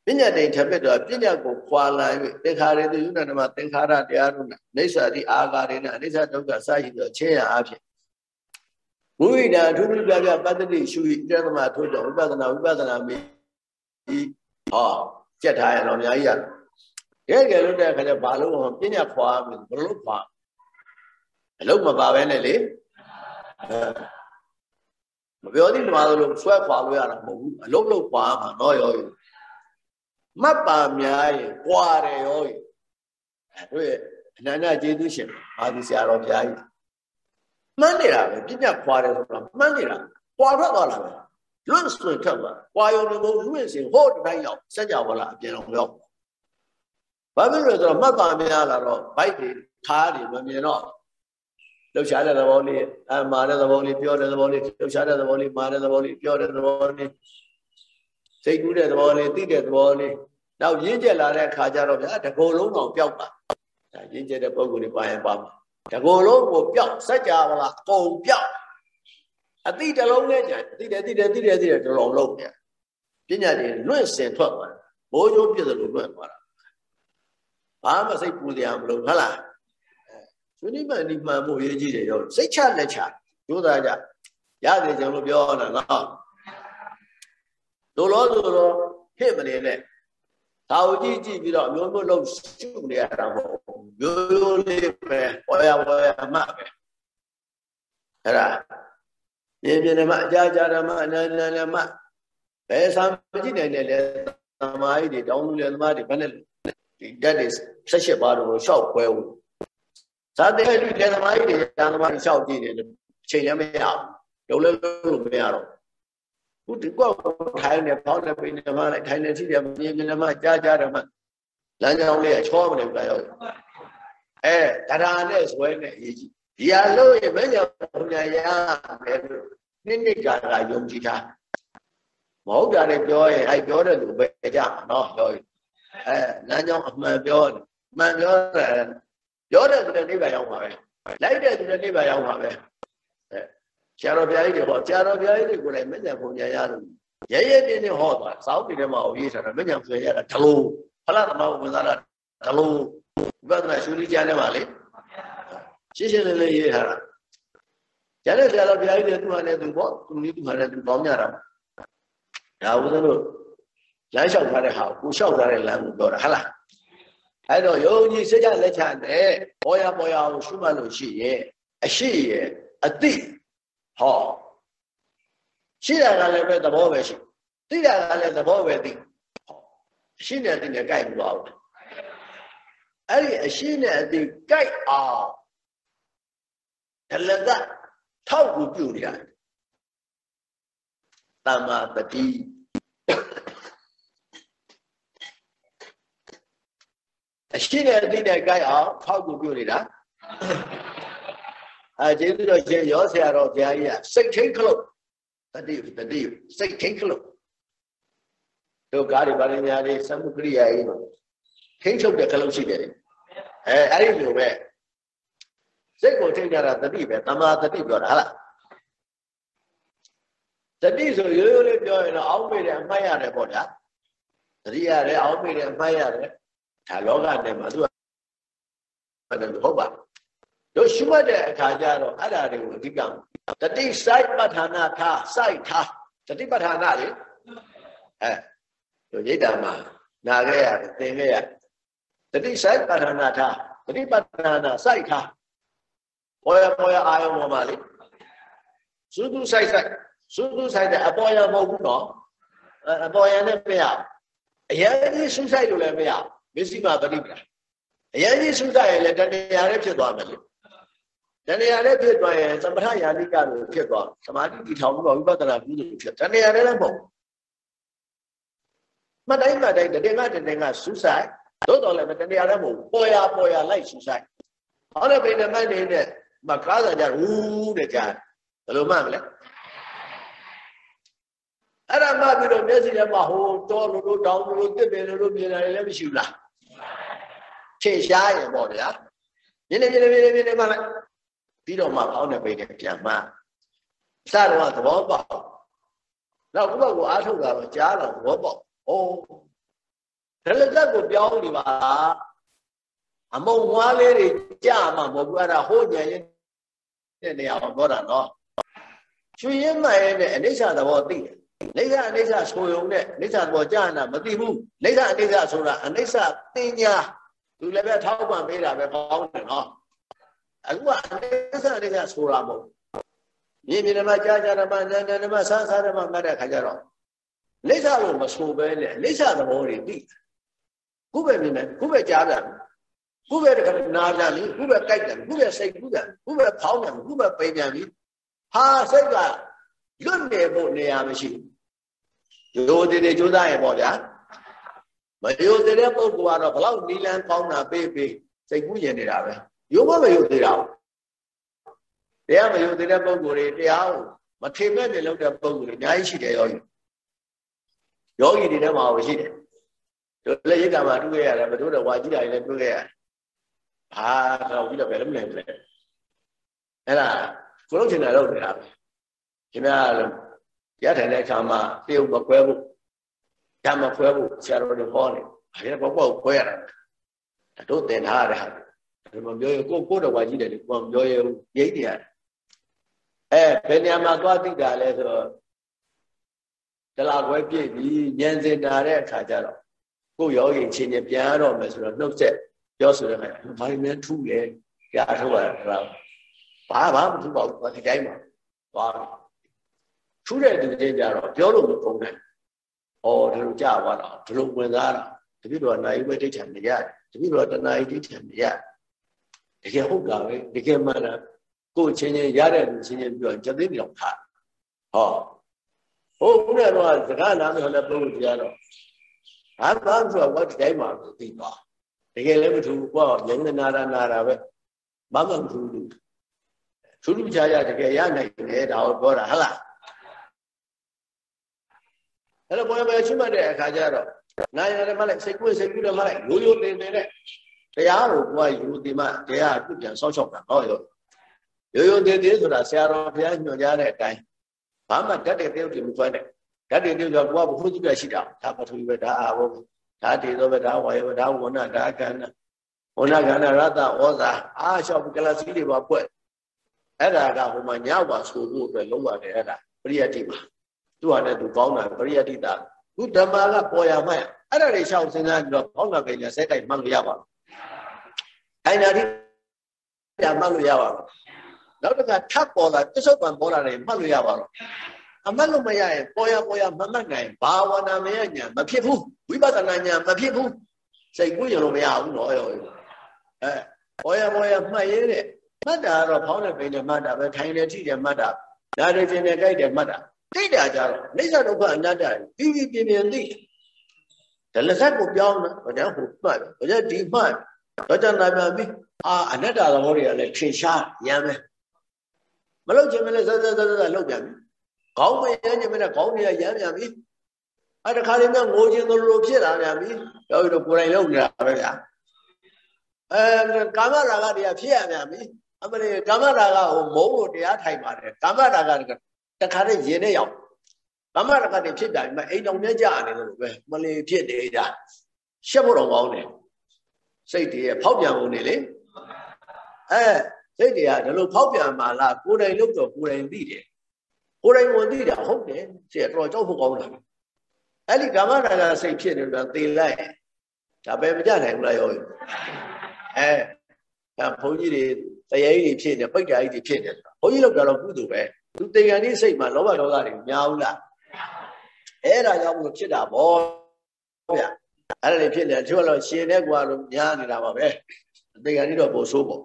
ပညာတိထပိတောပညာကိုခွာလာ၍သင်္ခါရေသူယုဏဓမ္မသင်္ခါရတရားတို့၌အိစ္ဆာတိအာဃာရေနအနိစ္စဒုက္ခစရှိသောချင်းရအဖြစ်ဝိဝိဒအထူးထူးပြပြပတ္တိရှု၏ဣဒသမထို့ကြောင့်ဝိပဿနာဝိပဿနာမိဟောကြက်ထားရတော့အများကြီးရတယ် ကဲလို့တဲ့အခါကျဘာလို့ပညာခွာပြီဘလို့ခွာအလုံးမပါပဲနဲ့လေမပြောသေးတမလို့ဆွဲခွာလို့ရတာမဟုတ်ဘူးအလုံးလုံးခွာမှာတော့ရောမတ်ပါများရင်ကွာတယ်ရောတို့ရဲ့အနန္တကျေးဇူးရှင်အာဒီဆရာတော်ဘုရားကြီးမှန်းနေတာပဲပြညာခွာတယ်ဆိုတာမှန်းနေတာကွာထွက်သွားတာပဲလွတ်ဆွေထွက်သွားကွာယုံနေကိုလွင့်စင်ဟိုးတိုင်းရောက်စัจ java လာအပြင်အောင်ရောက် ဘာဖြစ်လို့လဲဆိုတော့မှတ်ပါများလာတော့ဘိုက်တွေခါးတွေမမြင်တော့လှုပ်ရှားတဲ့သဘောလေးအမာတဲ့သဘောလေးပြောတဲ့သဘောလေးလှုပ်ရှားတဲ့သဘောလေးမာတဲ့သဘောလေးပြောတဲ့သဘောလေးစိတ်ကူးတဲ့သဘောလေးသိတဲ့သဘောလေးနောက်ရင်းကျက်လာတဲ့အခါကျတော့ဗျာတကိုယ်လုံးတော့ပျောက်ပါဒါရင်းကျက်တဲ့ပုံကိုယ်တွေပါရင်ပါမှာတကိုယ်လုံးကိုပျောက်စัจ java လားအကုန်ပျောက်အတိတလုံးနဲ့ကြသိတယ်သိတယ်သိတယ်သိတယ်တလုံးလုံးပြန်ပညာတွေလွင့်စင်ထွက်သွားဘိုးကျိုးပြည့်တယ်လို့လွင့်သွားတာ ဘာမှစိတ်ပူစရာမလိုဟုတ်လားဆွေးနွေးမှန်ဒီမှန်ဖို့ရေးကြည့်တယ်ရောစိတ်ချလက်ချကြိုးစားကြရတယ်ကျွန်တော်ပြောတာနော်တို့လို့တို့လို့ဟစ်မနေနဲ့ဒါကိုကြည့်ကြည့်ပြီးတော့အမျိုးမျိုးလုံးရှုနေရတာမဟုတ်ဘူးမျိုးမျိုးလေးပဲပေါ်ရပေါ်ရမှပဲအဲ့ဒါပြင်းပြင်းဓမ္မအကြာကြာဓမ္မအနန္တဓမ္မဘယ်စာမကြည့်နိုင်တယ်လဲသမားကြီးတွေတောင်းလို့လေသမားတွေဘယ်နဲ့ ဒီတက်တွေ၁၈ပါးတော့ရှောက်ခွဲဘူးဇာတိလူလက်သမားကြီးတွေတန်သမားတွေလျှောက်ကြည့်တယ်အချိန်လည်းမရဘူးလုံးလည်းလုံးလို့မရတော့ခုဒီကောက်ထိုင်နေပေါင်းနေပိနေမှလည်းထိုင်နေရှိတယ်မြင်မြင်မှကြားကြားတယ်မှလမ်းကြောင်းလေးချောမနေဘူးရောက်အဲတရားနဲ့ဇွဲနဲ့အရေးကြီးဒီဟာလို့ရမညာဘုညာရမယ်လို့နိမ့်နိကာကယုံကြည်တာမဟုတ်တာလည်းပြောရင်အဲပြောတဲ့လူပဲကြမှာနော်ပြောရင် အဲလမ်းကြောင်းအမှန်ပြောမှန်ပြောတယ်ပြောတဲ့သူနဲ့နိဗ္ဗာန်ရောက်မှာပဲလိုက်တဲ့သူနဲ့နိဗ္ဗာန်ရောက်မှာပဲအဲဆရာတော်ဘုရားကြီးတွေဟောဆရာတော်ဘုရားကြီးတွေကိုလည်းမဉ္ဇဉ်ပုံညာရလို့ရဲရဲတင်းတင်းဟောသွားစောင်းပြီးတဲ့မှာဟောရေးထားတာမဉ္ဇဉ်ပုံညာရတာဒလို့ဖလားသမားဝင်သားတာဒလို့ဝိပဿနာရှုလေးကြားထဲမှာလေရှင်းရှင်းလင်းလင်းရေးထားတာကျန်တဲ့ဆရာတော်ဘုရားကြီးတွေသူဟာနဲ့သူပေါ့သူနည်းသူဟာနဲ့သူပေါင်းကြတာဒါဦးဇင်းတို့ လမ်းလျှောက်ထားတဲ့ဟာကိုလျှောက်ထားတဲ့လမ်းကိုပြောတာဟုတ်လားအဲ့တော့ယုံကြည်စိတ်ချလက်ချနဲ့ပေါ်ရပေါ်ရအောင်ရှုမှတ်လို့ရှိရဲ့အရှိရဲ့အတိဟောရှိတာကလည်းပဲသဘောပဲရှိသိတာကလည်းသဘောပဲသိအရှိနဲ့အတိနဲ့ကြိုက်မသွားဘူးအဲ့ဒီအရှိနဲ့အတိကြိုက်အောင်ဒလကထောက်ကူပြုနေရတယ်တမ္မာတတိ အရှိနဲ့အသိနဲ့ကြိုက်အောင်ဖောက်ကူပြုနေတာအဲကျေးဇူးတော်ရှင်ရောဆရာတော်ဘုရားကြီးကစိတ်ထိန်ခလုတ်တတိတတိစိတ်ထိန်ခလုတ်တို့ကားတွေဗာရညာတွေသမှုကရိယာကြီးထိန်ချုပ်တဲ့ခလုတ်ရှိတယ်အဲအဲ့ဒီလိုပဲစိတ်ကိုထိန်ကြတာတတိပဲတမာတတိပြောတာဟုတ်လားတတိဆိုရိုးရိုးလေးပြောရင်တော့အောက်မေ့တယ်အမှတ်ရတယ်ပေါ့ဗျာတတိရတယ်အောက်မေ့တယ်အမှတ်ရတယ် ဒါလောကနဲ့မှာသူကဟုတ်ပါတို့ရှုမှတ်တဲ့အခါကျတော့အဲ့ဒါတွေကိုအဓိကတတိစိုက်ပဋ္ဌာနာထားစိုက်ထားတတိပဋ္ဌာနာလေအဲတို့ရိတ်တာမှာနာခဲ့ရတယ်သင်ခဲ့ရတတိစိုက်ပဋ္ဌာနာထားတတိပဋ္ဌာနာစိုက်ထားပေါ်ရပေါ်ရအာယုံပေါ်မှာလေသုဒ္ဓစိုက်စိုက်သုဒ္ဓစိုက်တဲ့အပေါ်ရမဟုတ်ဘူးနော်အပေါ်ရနဲ့မရအရင်ကြီးဆုစိုက်လို့လည်းမရဘူး မစ္စည်းမပရိပ္ပာအရင်ကြီးဆုတရင်လည်းတဏှာလည်းဖြစ်သွားမယ်လေတဏှာလည်းဖြစ်သွားရင်သမထယာနိကလို့ဖြစ်သွားသမာဓိတည်ထောင်ပြီးတော့ဝိပဿနာပြုလို့ဖြစ်တဏှာလည်းလည်းမဟုတ်မတိုင်းမတိုင်းတဏှာတဏှာဆုဆိုင်သို့တော်လည်းတဏှာလည်းမဟုတ်ပေါ်ရပေါ်ရလိုက်ဆုဆိုင်ဟောတဲ့ပိဏမိုက်နေတဲ့မကားစားကြရူးတဲ့ကြားဘယ်လိုမှမလဲ အဲ့ဒါမှပြီးတော့မျက်စိထဲမှာဟိုတောလိုလိုတောင်းလိုလိုတစ်ပင်လိုလိုမြင်တယ်လည်းမရှိဘူးလားထင်ရှားရင်ပေါ့ဗျာမြင်နေမြင်နေမြင်နေမြင်နေမှလိုက်ပြီးတော့မှအောင်းတဲ့ပိဏပြန်မှစတော့သဘောပေါက်နောက်ခုဘကအားထုတ်တာတော့ကြားတော့သဘောပေါက်ဩဒါလည်းဇက်ကိုပြောင်းနေပါအမုံဝါးလေးတွေကြာမှမဟုတ်ဘူးအဲ့ဒါဟိုညံရင်တဲ့နေရာမှာပြောတာနော်ရွှေရင်မှန်ရဲ့အနိစ္စသဘောသိတယ် နေကအနိစ္စဆိုရုံနဲ့အနိစ္စသဘောကြာနာမသိဘူးနေကအနိစ္စဆိုတာအနိစ္စတင်ညာသူလည်းပဲထောက်ပံ့ပေးတာပဲကောင်းတယ်နော်အခုကအနိစ္စအနိစ္စဆိုတာမဟုတ်မြင်မြင်ဓမ္မကြားကြားဓမ္မနာနာဓမ္မဆန်းဆန်းဓမ္မမှတ်တဲ့ခါကျတော့အိဋ္ဌလို့မဆိုပဲနဲ့အိဋ္ဌသဘောတွေသိခုပဲမြင်တယ်ခုပဲကြားတယ်ခုပဲတခါနာကြလေခုပဲကြိုက်တယ်ခုပဲစိတ်ခုပဲခုပဲဖောင်းတယ်ခုပဲပိန်ပြန်ပြီဟာစိတ်က လွတ်နေဖို့နေရာမရှိဘူးရိုးသေးသေးကြိုးစားရပေါ့ဗျာမရိုးသေးတဲ့ပုဂ္ဂိုလ်ကတော့ဘလောက်နီလန်းကောင်းတာပေးပေးစိတ်ကူးရင်နေတာပဲရိုးမမရိုးသေးတာဘူးတရားမရိုးသေးတဲ့ပုဂ္ဂိုလ်တွေတရားကိုမထေမဲ့နေလို့တဲ့ပုဂ္ဂိုလ်တွေအများကြီးရှိတယ်ရောကြီးယောဂီတွေထဲမှာရှိတယ်တို့လည်းရိတ်တာမှာတွေ့ရတယ်ဘယ်တို့တော့ဝါကြည့်တာလည်းတွေ့ခဲ့ရတယ်ဟာတော့ပြီးတော့ဘယ်လိုမလဲလဲအဲ့ဒါကိုလုံးချင်တယ်လို့နေတာပဲ ခင်ဗျားလည်းရထိုင်တဲ့အခါမှာတရုပ်မခွဲဘူးဓမ္မခွဲဖို့ဆရာတော်တွေဟောတယ်အဲ့ဒါပေါ့ပေါ့ခွဲရတာတို့သင်ထားရတဲ့ဟာဒီမပြောရကိုကိုတော်ဝါကြည့်တယ်လေကိုမပြောရဘူးရိတ်နေရတယ်အဲဘယ်နေရာမှာသွားသိတာလဲဆိုတော့တလားခွဲပြည့်ပြီဉာဏ်စင်တာတဲ့အခါကျတော့ကိုယောဂီချင်းချင်းပြန်ရတော့မယ်ဆိုတော့နှုတ်ဆက်ပြောဆိုတဲ့အခါဘာလို့များထူးလဲကြားထုတ်ရတာဘာဘာမထူးပါဘူးဒီတိုင်းမှာသွား ထူးတဲ့သူချင်းကြတော့ပြောလို့မပုံနဲ့ဩဒီလိုကြာသွားတာဒီလိုဝင်သားတာတပိတော့နိုင်ဝဲဒိဋ္ဌံမရတယ်တပိတော့တဏှာဒိဋ္ဌံမရတကယ်ဟုတ်တာပဲတကယ်မှန်တာကိုယ်ချင်းချင်းရတဲ့လူချင်းချင်းပြောကြသိပြီးတော့ခါဟောဟုတ်ဦးနဲ့တော့စကားနားမလို့လည်းပုံလို့ကြားတော့ဟာဘာဆိုတော့ဒီတိုင်းမှာသိသွားတကယ်လည်းမထူဘူးကွာရင်းနာတာနာတာပဲဘာမှမထူဘူးထူးထူးခြားခြားတကယ်ရနိုင်တယ်ဒါကိုပြောတာဟလား အဲ့တော့ဘယ်ပဲရှိမှတ်တဲ့အခါကျတော့နိုင်ရတယ်မလိုက်စိတ်ကူးစိတ်ကူးတယ်မလိုက်ရိုးရိုးတင်နေတဲ့တရားကိုကိုယ်ကယူဒီမှတရားပြုပြန်ဆောက်ရှောက်တာဟောရောရိုးရိုးတင်တင်ဆိုတာဆရာတော်ဘုရားညွှန်ကြားတဲ့အတိုင်းဘာမှတတ်တဲ့တယောက်တည်းမဆွဲနဲ့ဓာတ်တွေတယောက်ကိုကဘုဟုတိကရှိတာဒါပထဝီပဲဒါအာဘောဒါတေသောပဲဒါဝါယောဒါဝဏဒါကန္နဝဏကန္နရတ္တဩဇာအာလျှောက်ကလစီတွေပါပွက်အဲ့ဒါကဟိုမှာညဝါဆိုဖို့အတွက်လုံးပါတယ်အဲ့ဒါပရိယတိပါ သူ့ဟာနဲ့သူကောင်းတာပရိယတိတာခုဓမ္မကပေါ်ရမှအဲ့ဒါတွေရှောက်စဉ်းစားပြီးတော့ဘောင်းကပိညာစက်တိုက်မှတ်လို့ရပါဘူးအိုင်နာတိတာမှတ်လို့ရပါဘူးနောက်တစ်ခါထပ်ပေါ်လာပြစ္ဆုတ်ပံပေါ်လာတယ်မှတ်လို့ရပါတော့အမှတ်လို့မရရင်ပေါ်ရပေါ်ရမမှတ်နိုင်ဘာဝနာမရညာမဖြစ်ဘူးဝိပဿနာညာမဖြစ်ဘူးစိတ်ကူးရင်လို့မရဘူးနော်ရောအဲပေါ်ရပေါ်ရမှတ်ရတဲ့မှတ်တာကတော့ဖောင်းတဲ့ပိန်နဲ့မှတ်တာပဲထိုင်နေထိတယ်မှတ်တာဓာတ်တွေကျင်နေကြိုက်တယ်မှတ်တာ သိတာကြတော့အိစ္ဆဒုက္ခအနတ္တပြီးပြီးပြင်းပြင်းသိတယ်ဒါလက်ဆက်ကိုပြောင်းတာဘာကြောင့်ဟိုမှတ်ဘာကြောင့်ဒီမှတ်တော့ကြနာပြန်ပြီအာအနတ္တသဘောတွေကလည်းထင်ရှားရမ်းပဲမလုပ်ချင်မလဲစစစစလုပ်ပြန်ပြီခေါင်းမရမ်းချင်မလဲခေါင်းတွေကရမ်းပြန်ပြီအဲတခါလေးမှငိုခြင်းလိုလိုဖြစ်လာပြန်ပြီယောဂီတို့ကိုယ်တိုင်လုပ်နေတာပဲဗျာအဲကာမရာဂတွေကဖြစ်ရပြန်ပြီအမလေးကာမရာဂဟိုမုံလို့တရားထိုင်ပါတယ်ကာမရာဂ တခါတည်းရင်နဲ့ရောက်ကာမရာဂတွေဖြစ်ပြန်ပြီအိမ်တော်မြတ်ကြနေလို့ပဲမလေးဖြစ်နေတာရှက်ဖို့တော့ကောင်းတယ်စိတ်တည်းရဲ့ဖောက်ပြန်ပုံနေလေအဲစိတ်တွေကဒီလိုဖောက်ပြန်မှလားကိုယ်တိုင်လုပ်တော့ကိုယ်တိုင်သိတယ်ကိုယ်တိုင်ဝင်သိတာဟုတ်တယ်ကျေတော်ကြောက်ဖို့ကောင်းတာအဲ့ဒီကာမရာဂစိတ်ဖြစ်နေတာသေလိုက်ဒါပဲမကြနိုင်ဘူးလားယောဂီအဲဒါဘုန်းကြီးတွေတရားကြီးတွေဖြစ်နေပိတ်တာကြီးတွေဖြစ်နေဘုန်းကြီးလောက်တာတော့ကုသိုလ်ပဲ သူတေကန်ဒီစိတ်မှာလောဘဒေါသတွေများဘူးလားအဲ့ဒါကြောင့်မို့ဖြစ်တာဗောဗျအဲ့ဒါတွေဖြစ်နေတယ်သူကတော့ရှင်တဲ့ကွာလို့များနေတာပါပဲတေကန်ဒီတော့ပို့ဆိုးပေါ့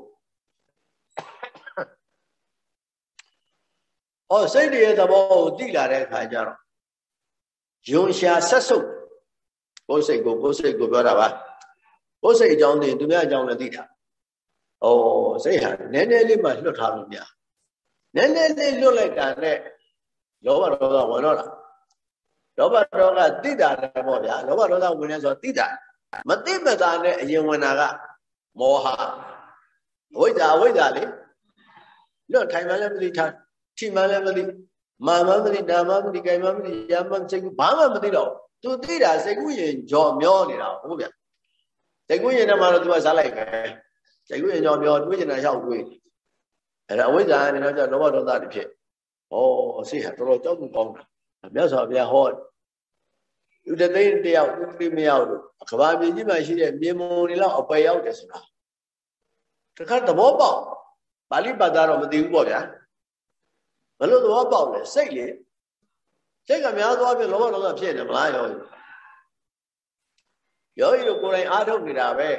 ဟောစိတ်တွေရဲ့သဘောကိုသိလာတဲ့အခါကျတော့ယွန်ရှာဆက်ဆုပ်ကိုယ်စိတ်ကိုကိုယ်စိတ်ကိုပြောတာပါကိုယ်စိတ်အကြောင်းသိသူများအကြောင်းလည်းသိတာဩစိတ်ဟာနည်းနည်းလေးမှလွတ်ထားလို့မရ နည်းနည်းလေးလွတ်လိုက်တာနဲ့လောဘဒေါသဝင်တော့လားလောဘဒေါသတိတာတယ်ပေါ့ဗျာလောဘဒေါသဝင်နေဆိုတိတာမသိမသာနဲ့အရင်ဝင်တာကမောဟအဝိဇ္ဇာအဝိဇ္ဇာလေလွတ်ထိုင်မှလည်းမသိထားထိမှလည်းမသိမာမမသိနာမမသိကြိုင်မမသိရမစိတ်ကူဘာမှမသိတော့သူသိတာစိတ်ကူရင်ကြော်မျောနေတာဟုတ်ဗျစိတ်ကူရင်ထဲမှာတော့သူကစားလိုက်ပဲစိတ်ကူရင်ကြော်မျောတွေးကျင်တာရောက်တွေး အဲ့ဒါအဝိဇ္ဇာကနေတော့ကျလောဘဒေါသတွေဖြစ်ဩစိတ်ဟာတော်တော်ကြောက်သူကောင်းတာမြတ်စွာဘုရားဟောဥဒသိန်းတယောက်ဥပတိမရောက်လို့ကဘာမြေကြီးမှာရှိတဲ့မြေမုံတွေလောက်အပယ်ရောက်တယ်ဆိုတာတခါသဘောပေါက်ပါဠိဘာသာတော့မသိဘူးပေါ့ဗျာဘယ်လိုသဘောပေါက်လဲစိတ်လေစိတ်ကများသွားပြီလောဘဒေါသဖြစ်နေမလားယောဂီယောဂီတို့ကိုယ်တိုင်အားထုတ်နေတာပဲ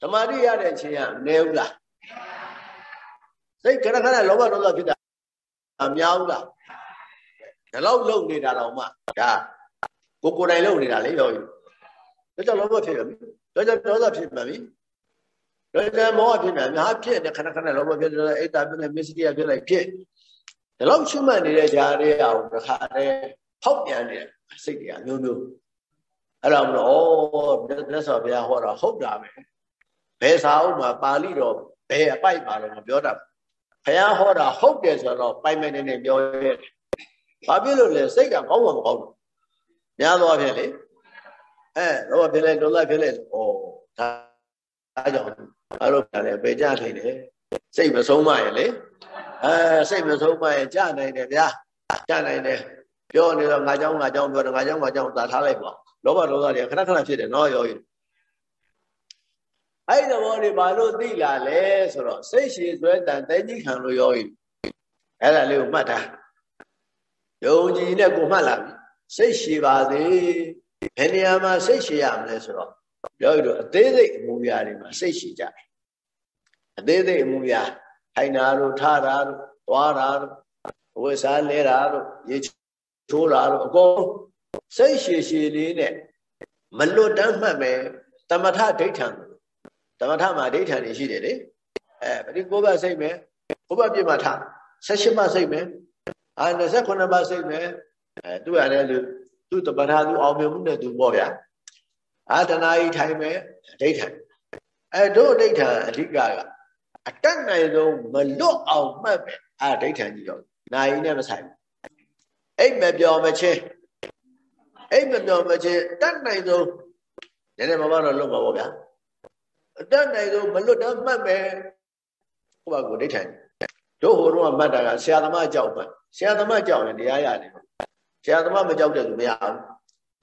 ဓမ္မတိရတဲ့အချိန်ကနေဘူးလား စိတ်ခဏခဏလောဘဒေါသဖြစ်တာအများဘူးလားဒီလောက်လုံနေတာတော့မှဒါကိုကိုယ်တိုင်လုံနေတာလေယောဂီဒါကြောင့်လောဘဖြစ်ရပြီဒါကြောင့်ဒေါသဖြစ်မှပြီဒါကြောင့်မောဟဖြစ်မှများဖြစ်နေခဏခဏလောဘဖြစ်တယ်အိတ်တာဖြစ်နေမစ္စရိယဖြစ်လိုက်ဖြစ်ဒီလောက်ရှုမှတ်နေတဲ့ຢာတွေအောင်တစ်ခါတည်းဖောက်ပြန်နေတဲ့စိတ်တွေကမျိုးမျိုးအဲ့တော့မလို့ဩမြတ်စွာဘုရားဟောတာဟုတ်တာပဲဘယ်စာအုပ်မှာပါဠိတော်ဘယ်အပိုက်ပါတော့မပြောတတ် ဘုရားဟောတာဟုတ်တယ်ဆိုတော့ပိုင်ပိုင်နေနေပြောရဲဘာဖြစ်လို့လဲစိတ်ကကောင်းမှာမကောင်းဘူးများသောအားဖြင့်လေအဲတော့ဖြစ်လဲဒေါသဖြစ်လဲဩဒါဒါကြောင့်ဘာလို့လဲပေကြထိုင်တယ်စိတ်မဆုံးမရဲ့လေအဲစိတ်မဆုံးမရင်ကြာနိုင်တယ်ဗျာကြာနိုင်တယ်ပြောနေတော့ငါเจ้าငါเจ้าပြောတယ်ငါเจ้าငါเจ้าသာထားလိုက်ပါလောဘဒေါသတွေခဏခဏဖြစ်တယ်နော်ယောဂီ အဲ့ဒီဘောတွေဘာလို့သိလာလဲဆိုတော့စိတ်ရှည်ဆွဲတန်တဲကြီးခံလို့ယောဂီအဲ့ဒါလေးကိုမှတ်ထားယုံကြည်နဲ့ကိုမှတ်လာပြီစိတ်ရှည်ပါစေဘယ်နေရာမှာစိတ်ရှည်ရမလဲဆိုတော့ယောဂီတို့အသေးစိတ်အမူအရာတွေမှာစိတ်ရှည်ကြတယ်အသေးစိတ်အမူအရာထိုင်တာတို့ထတာတို့သွားတာတို့ဝိစားလဲတာတို့ရေချိုးတာတို့အကုန်စိတ်ရှည်ရှည်လေးနဲ့မလွတ်တမ်းမှတ်မယ်တမထဒိဋ္ဌံတ မထမှာဒိဋ္ဌံနေရှိတယ်လေအဲပရိကိုးဘစိတ်မယ်ကိုးဘပြစ်မှထ16မှစိတ်မယ်အာ29ပါးစိတ်မယ်အဲသူကလည်းလူသူတပထသူအောင်မြင်မှုနဲ့သူပေါ့ဗျာအာတဏှာကြီးထိုင်မယ်ဒိဋ္ဌံအဲတို့ဒိဋ္ဌံအဓိကကအတက်နိုင်ဆုံးမလွတ်အောင်မှတ်မယ်အာဒိဋ္ဌံကြီးတော့နိုင်နဲ့မဆိုင်ဘူးအိတ်မပြောမချင်းအိတ်မပြောမချင်းတက်နိုင်ဆုံးနည်းနည်းမမတော့လွတ်မှာပေါ့ဗျာ အတက်နိုင်ဆုံးမလွတ်တော့မှတ်မယ်ဟိုဘကိုဒိဋ္ဌံတို့ဟိုတော့မှတ်တာကဆရာသမားကြောက်မှဆရာသမားကြောက်ရင်တရားရတယ်ဆရာသမားမကြောက်တဲ့သူမရဘူး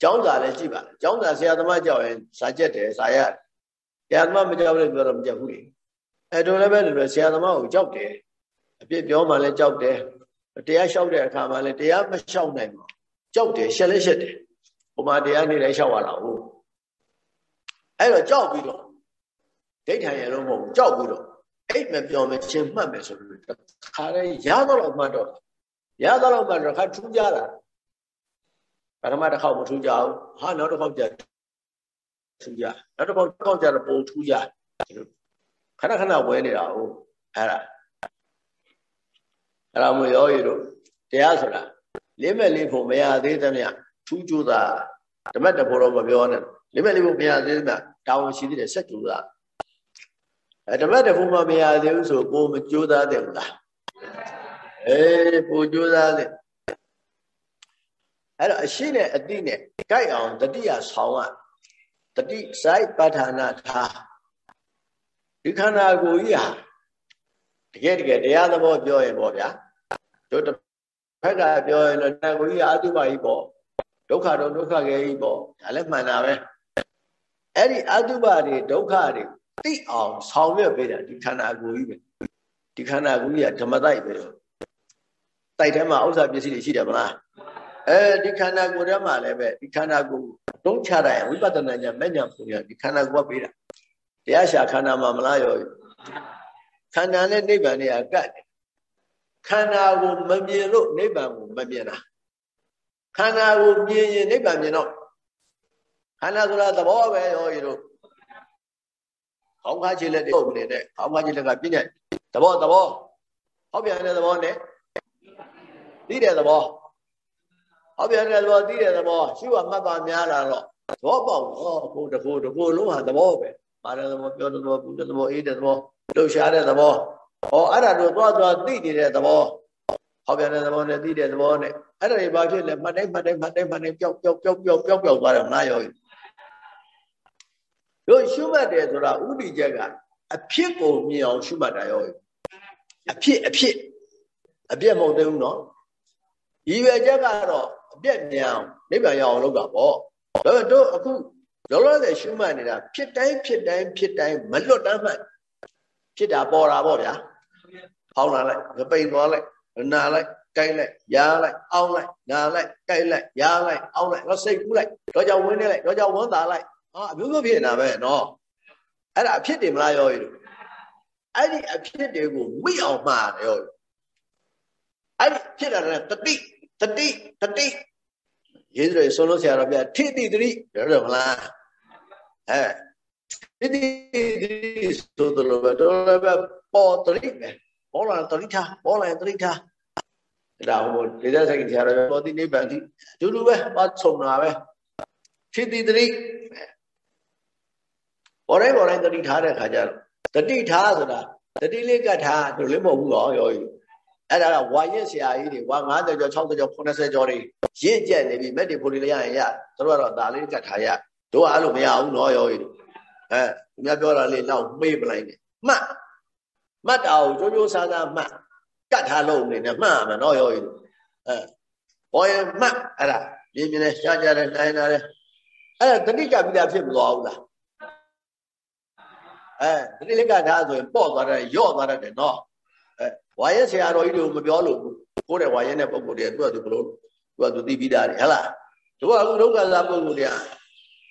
ကျောင်းစာလည်းကြည့်ပါကျောင်းစာဆရာသမားကြောက်ရင်စာကျက်တယ်စာရတယ်ဆရာသမားမကြောက်လို့ပြောတော့မကြောက်ဘူးလေအဲတို့လည်းပဲလို့ဆရာသမားကိုကြောက်တယ်အပြစ်ပြောမှလည်းကြောက်တယ်တရားလျှောက်တဲ့အခါမှာလည်းတရားမလျှောက်နိုင်ဘူးကြောက်တယ်ရှက်လည်းရှက်တယ်ဟိုမှာတရားနေလည်းလျှောက်ရတာဟုတ်အဲ့တော့ကြောက်ပြီးတော့ ဒိဋ္ဌာန်ရလုံးမဟုတ်ဘူးကြောက်ပြီးတော့အိတ်မပြောမချင်းမှတ်မယ်ဆိုလို့ခါရဲရတော့မှတ်တော့ရတော့မှတ်တော့ခါထူးကြတာပထမတစ်ခေါက်မထူးကြဘူးဟာနောက်တစ်ခေါက်ကျထူးကြနောက်တစ်ခေါက်တစ်ခေါက်ကျတော့ပုံထူးကြခဏခဏဝဲနေတာဟုတ်အဲ့ဒါအဲ့ဒါမျိုးရောရည်တို့တရားဆိုတာလေးမဲ့လေးဖို့မရသေးသမျှထူးကြိုးတာဓမ္မတဘောတော့မပြောနဲ့လေးမဲ့လေးဖို့မရသေးသမျှတောင်းရှိသေးတယ်ဆက်ကြိုးတာ အဲဓမ္မတဖို့မမရသေးဘူးဆိုကိုမကြိုးစားတယ်ဘူးလားအေးကိုကြိုးစားတယ်အဲ့တော့အရှိနဲ့အတိနဲ့ကြိုက်အောင်တတိယဆောင်းကတတိစိုက်ပဋ္ဌာနာထားဒီခန္ဓာကိုယ်ကြီးဟာတကယ်တကယ်တရားသဘောပြောရင်ပေါ့ဗျာတို့တစ်ဖက်ကပြောရင်တော့တရားကိုယ်ကြီးအာတုပါကြီးပေါ့ဒုက္ခတော့ဒုက္ခကယ်ကြီးပေါ့ဒါလည်းမှန်တာပဲအဲ့ဒီအတုပါတွေဒုက္ခတွေ သိအောင်ဆောင်ရွက်ပေးတာဒီခန္ဓာကိုယ်ကြီးပဲဒီခန္ဓာကိုယ်ကြီးကဓမ္မတိုက်ပဲတိုက်ထဲမှာဥစ္စာပစ္စည်းတွေရှိတယ်မလားအဲဒီခန္ဓာကိုယ်ထဲမှာလည်းပဲဒီခန္ဓာကိုယ်တုံးချတာရဝိပဿနာဉာဏ်မဲ့ဉာဏ်ပုံရဒီခန္ဓာကိုယ်ကပေးတာတရားရှာခန္ဓာမှာမလားရောခန္ဓာနဲ့နိဗ္ဗာန်နဲ့အကတ်ခန္ဓာကိုမမြင်လို့နိဗ္ဗာန်ကိုမမြင်တာခန္ဓာကိုမြင်ရင်နိဗ္ဗာန်မြင်တော့ခန္ဓာဆိုတာသဘောပဲရောရီတို့ ခေါင်းခါခြေလက်တွေပုတ်နေတဲ့ခေါင်းခါခြေလက်ကပြည့်ညက်သဘောသဘောဟောပြန်တဲ့သဘောနဲ့သိတဲ့သဘောဟောပြန်တဲ့သဘောသိတဲ့သဘောရှုရမှတ်ပါများလာတော့သဘောပေါက်တော့အခုတကူတကူလုံးဟာသဘောပဲပါတဲ့သဘောပြောတဲ့သဘောပူတဲ့သဘောအေးတဲ့သဘောလှုပ်ရှားတဲ့သဘောဟောအဲ့ဒါတို့သွားသွားသိနေတဲ့သဘောဟောပြန်တဲ့သဘောနဲ့သိတဲ့သဘောနဲ့အဲ့ဒါတွေဘာဖြစ်လဲမှတ်တိုင်းမှတ်တိုင်းမှတ်တိုင်းမှတ်တိုင်းပျောက်ပျောက်ပျောက်ပျောက်ပျောက်ပျောက်သွားတယ်ငါရော တို့ရှုမှတ်တယ်ဆိုတာဥဒိချက်ကအဖြစ်ကိုမြင်အောင်ရှုမှတ်တာရောအဖြစ်အဖြစ်အပြက်မဟုတ်သေးဘူးနော်ရည်ရွယ်ချက်ကတော့အပြက်မြန်အောင်နိဗ္ဗာန်ရအောင်လုပ်တာပေါ့ဒါပေမဲ့တို့အခုလောလောဆယ်ရှုမှတ်နေတာဖြစ်တိုင်းဖြစ်တိုင်းဖြစ်တိုင်းမလွတ်တမ်းမှတ်ဖြစ်တာပေါ်တာပေါ့ဗျာဖောင်းလာလိုက်ငပိန်သွားလိုက်နာလိုက်ကြိုက်လိုက်ရားလိုက်အောင်းလိုက်နာလိုက်ကြိုက်လိုက်ရားလိုက်အောင်းလိုက်တော့စိတ်ကူးလိုက်တော့ကြောင့်ဝင်းနေလိုက်တော့ကြောင့်ဝန်းသာလိုက် ဟာအမျိုးမျိုးဖြစ်နေတာပဲနော်အဲ့ဒါအဖြစ်တယ်မလားရောရည်အဲ့ဒီအဖြစ်တွေကိုမိအောင်မှားတယ်ရောအဲ့ဒီဖြစ်တာကတတိတတိတတိရေးတယ်ဆုံးလို့ဆရာတော်ပြထိတိတတိတယ်မလားအဲထိတိတတိဆိုတော့ဘယ်တော့လဲပေါ်တတိပဲပေါ်လာတတိထားပေါ်လာတတိထားဒါဟိုဒေသဆိုင်ဆရာတော်ပေါ်တိနိဗ္ဗာန်တိအတူတူပဲပတ်ဆုံတာပဲထိတိတတိ ပေါ်တိုင်းပေါ်တိုင်းတတိထားတဲ့ခါကျတော့တတိထားဆိုတာတတိလေးကတ်ထားတို့လည်းမဟုတ်ဘူးရောရောကြီးအဲ့ဒါကဝါရက်ဆရာကြီးတွေဝါ90ကျော်60ကျော်80ကျော်တွေရင့်ကျက်နေပြီမက်တွေဖိုလီလေးရရင်ရတို့ကတော့ဒါလေးကတ်ထားရတို့ကအဲ့လိုမရဘူးနော်ရောကြီးအဲသူများပြောတာလေးနောက်မေ့ပလိုက်နေမှတ်မှတ်တာကိုကြိုးကြိုးစားစားမှတ်ကတ်ထားလို့နေနဲ့မှတ်ရမယ်နော်ရောကြီးအဲဘောရင်မှတ်အဲ့ဒါပြင်းပြင်းနဲ့ရှားကြတယ်နိုင်တာတယ်အဲ့ဒါတတိကပိတာဖြစ်မသွားဘူးလား အဲတတိလက်ကထားဆိုရင်ပေါ့သွားတယ်ယော့သွားတယ်နော်အဲဝါရဲဆရာတော်ကြီးတို့မပြောလို့ကိုယ်တဲ့ဝါရဲတဲ့ပုံကိုယ်တွေသူကသူဘလို့သူကသူသိပြီးသားတယ်ဟဟလားတို့ကအခုဒုက္ခသာပုံကိုယ်တွေက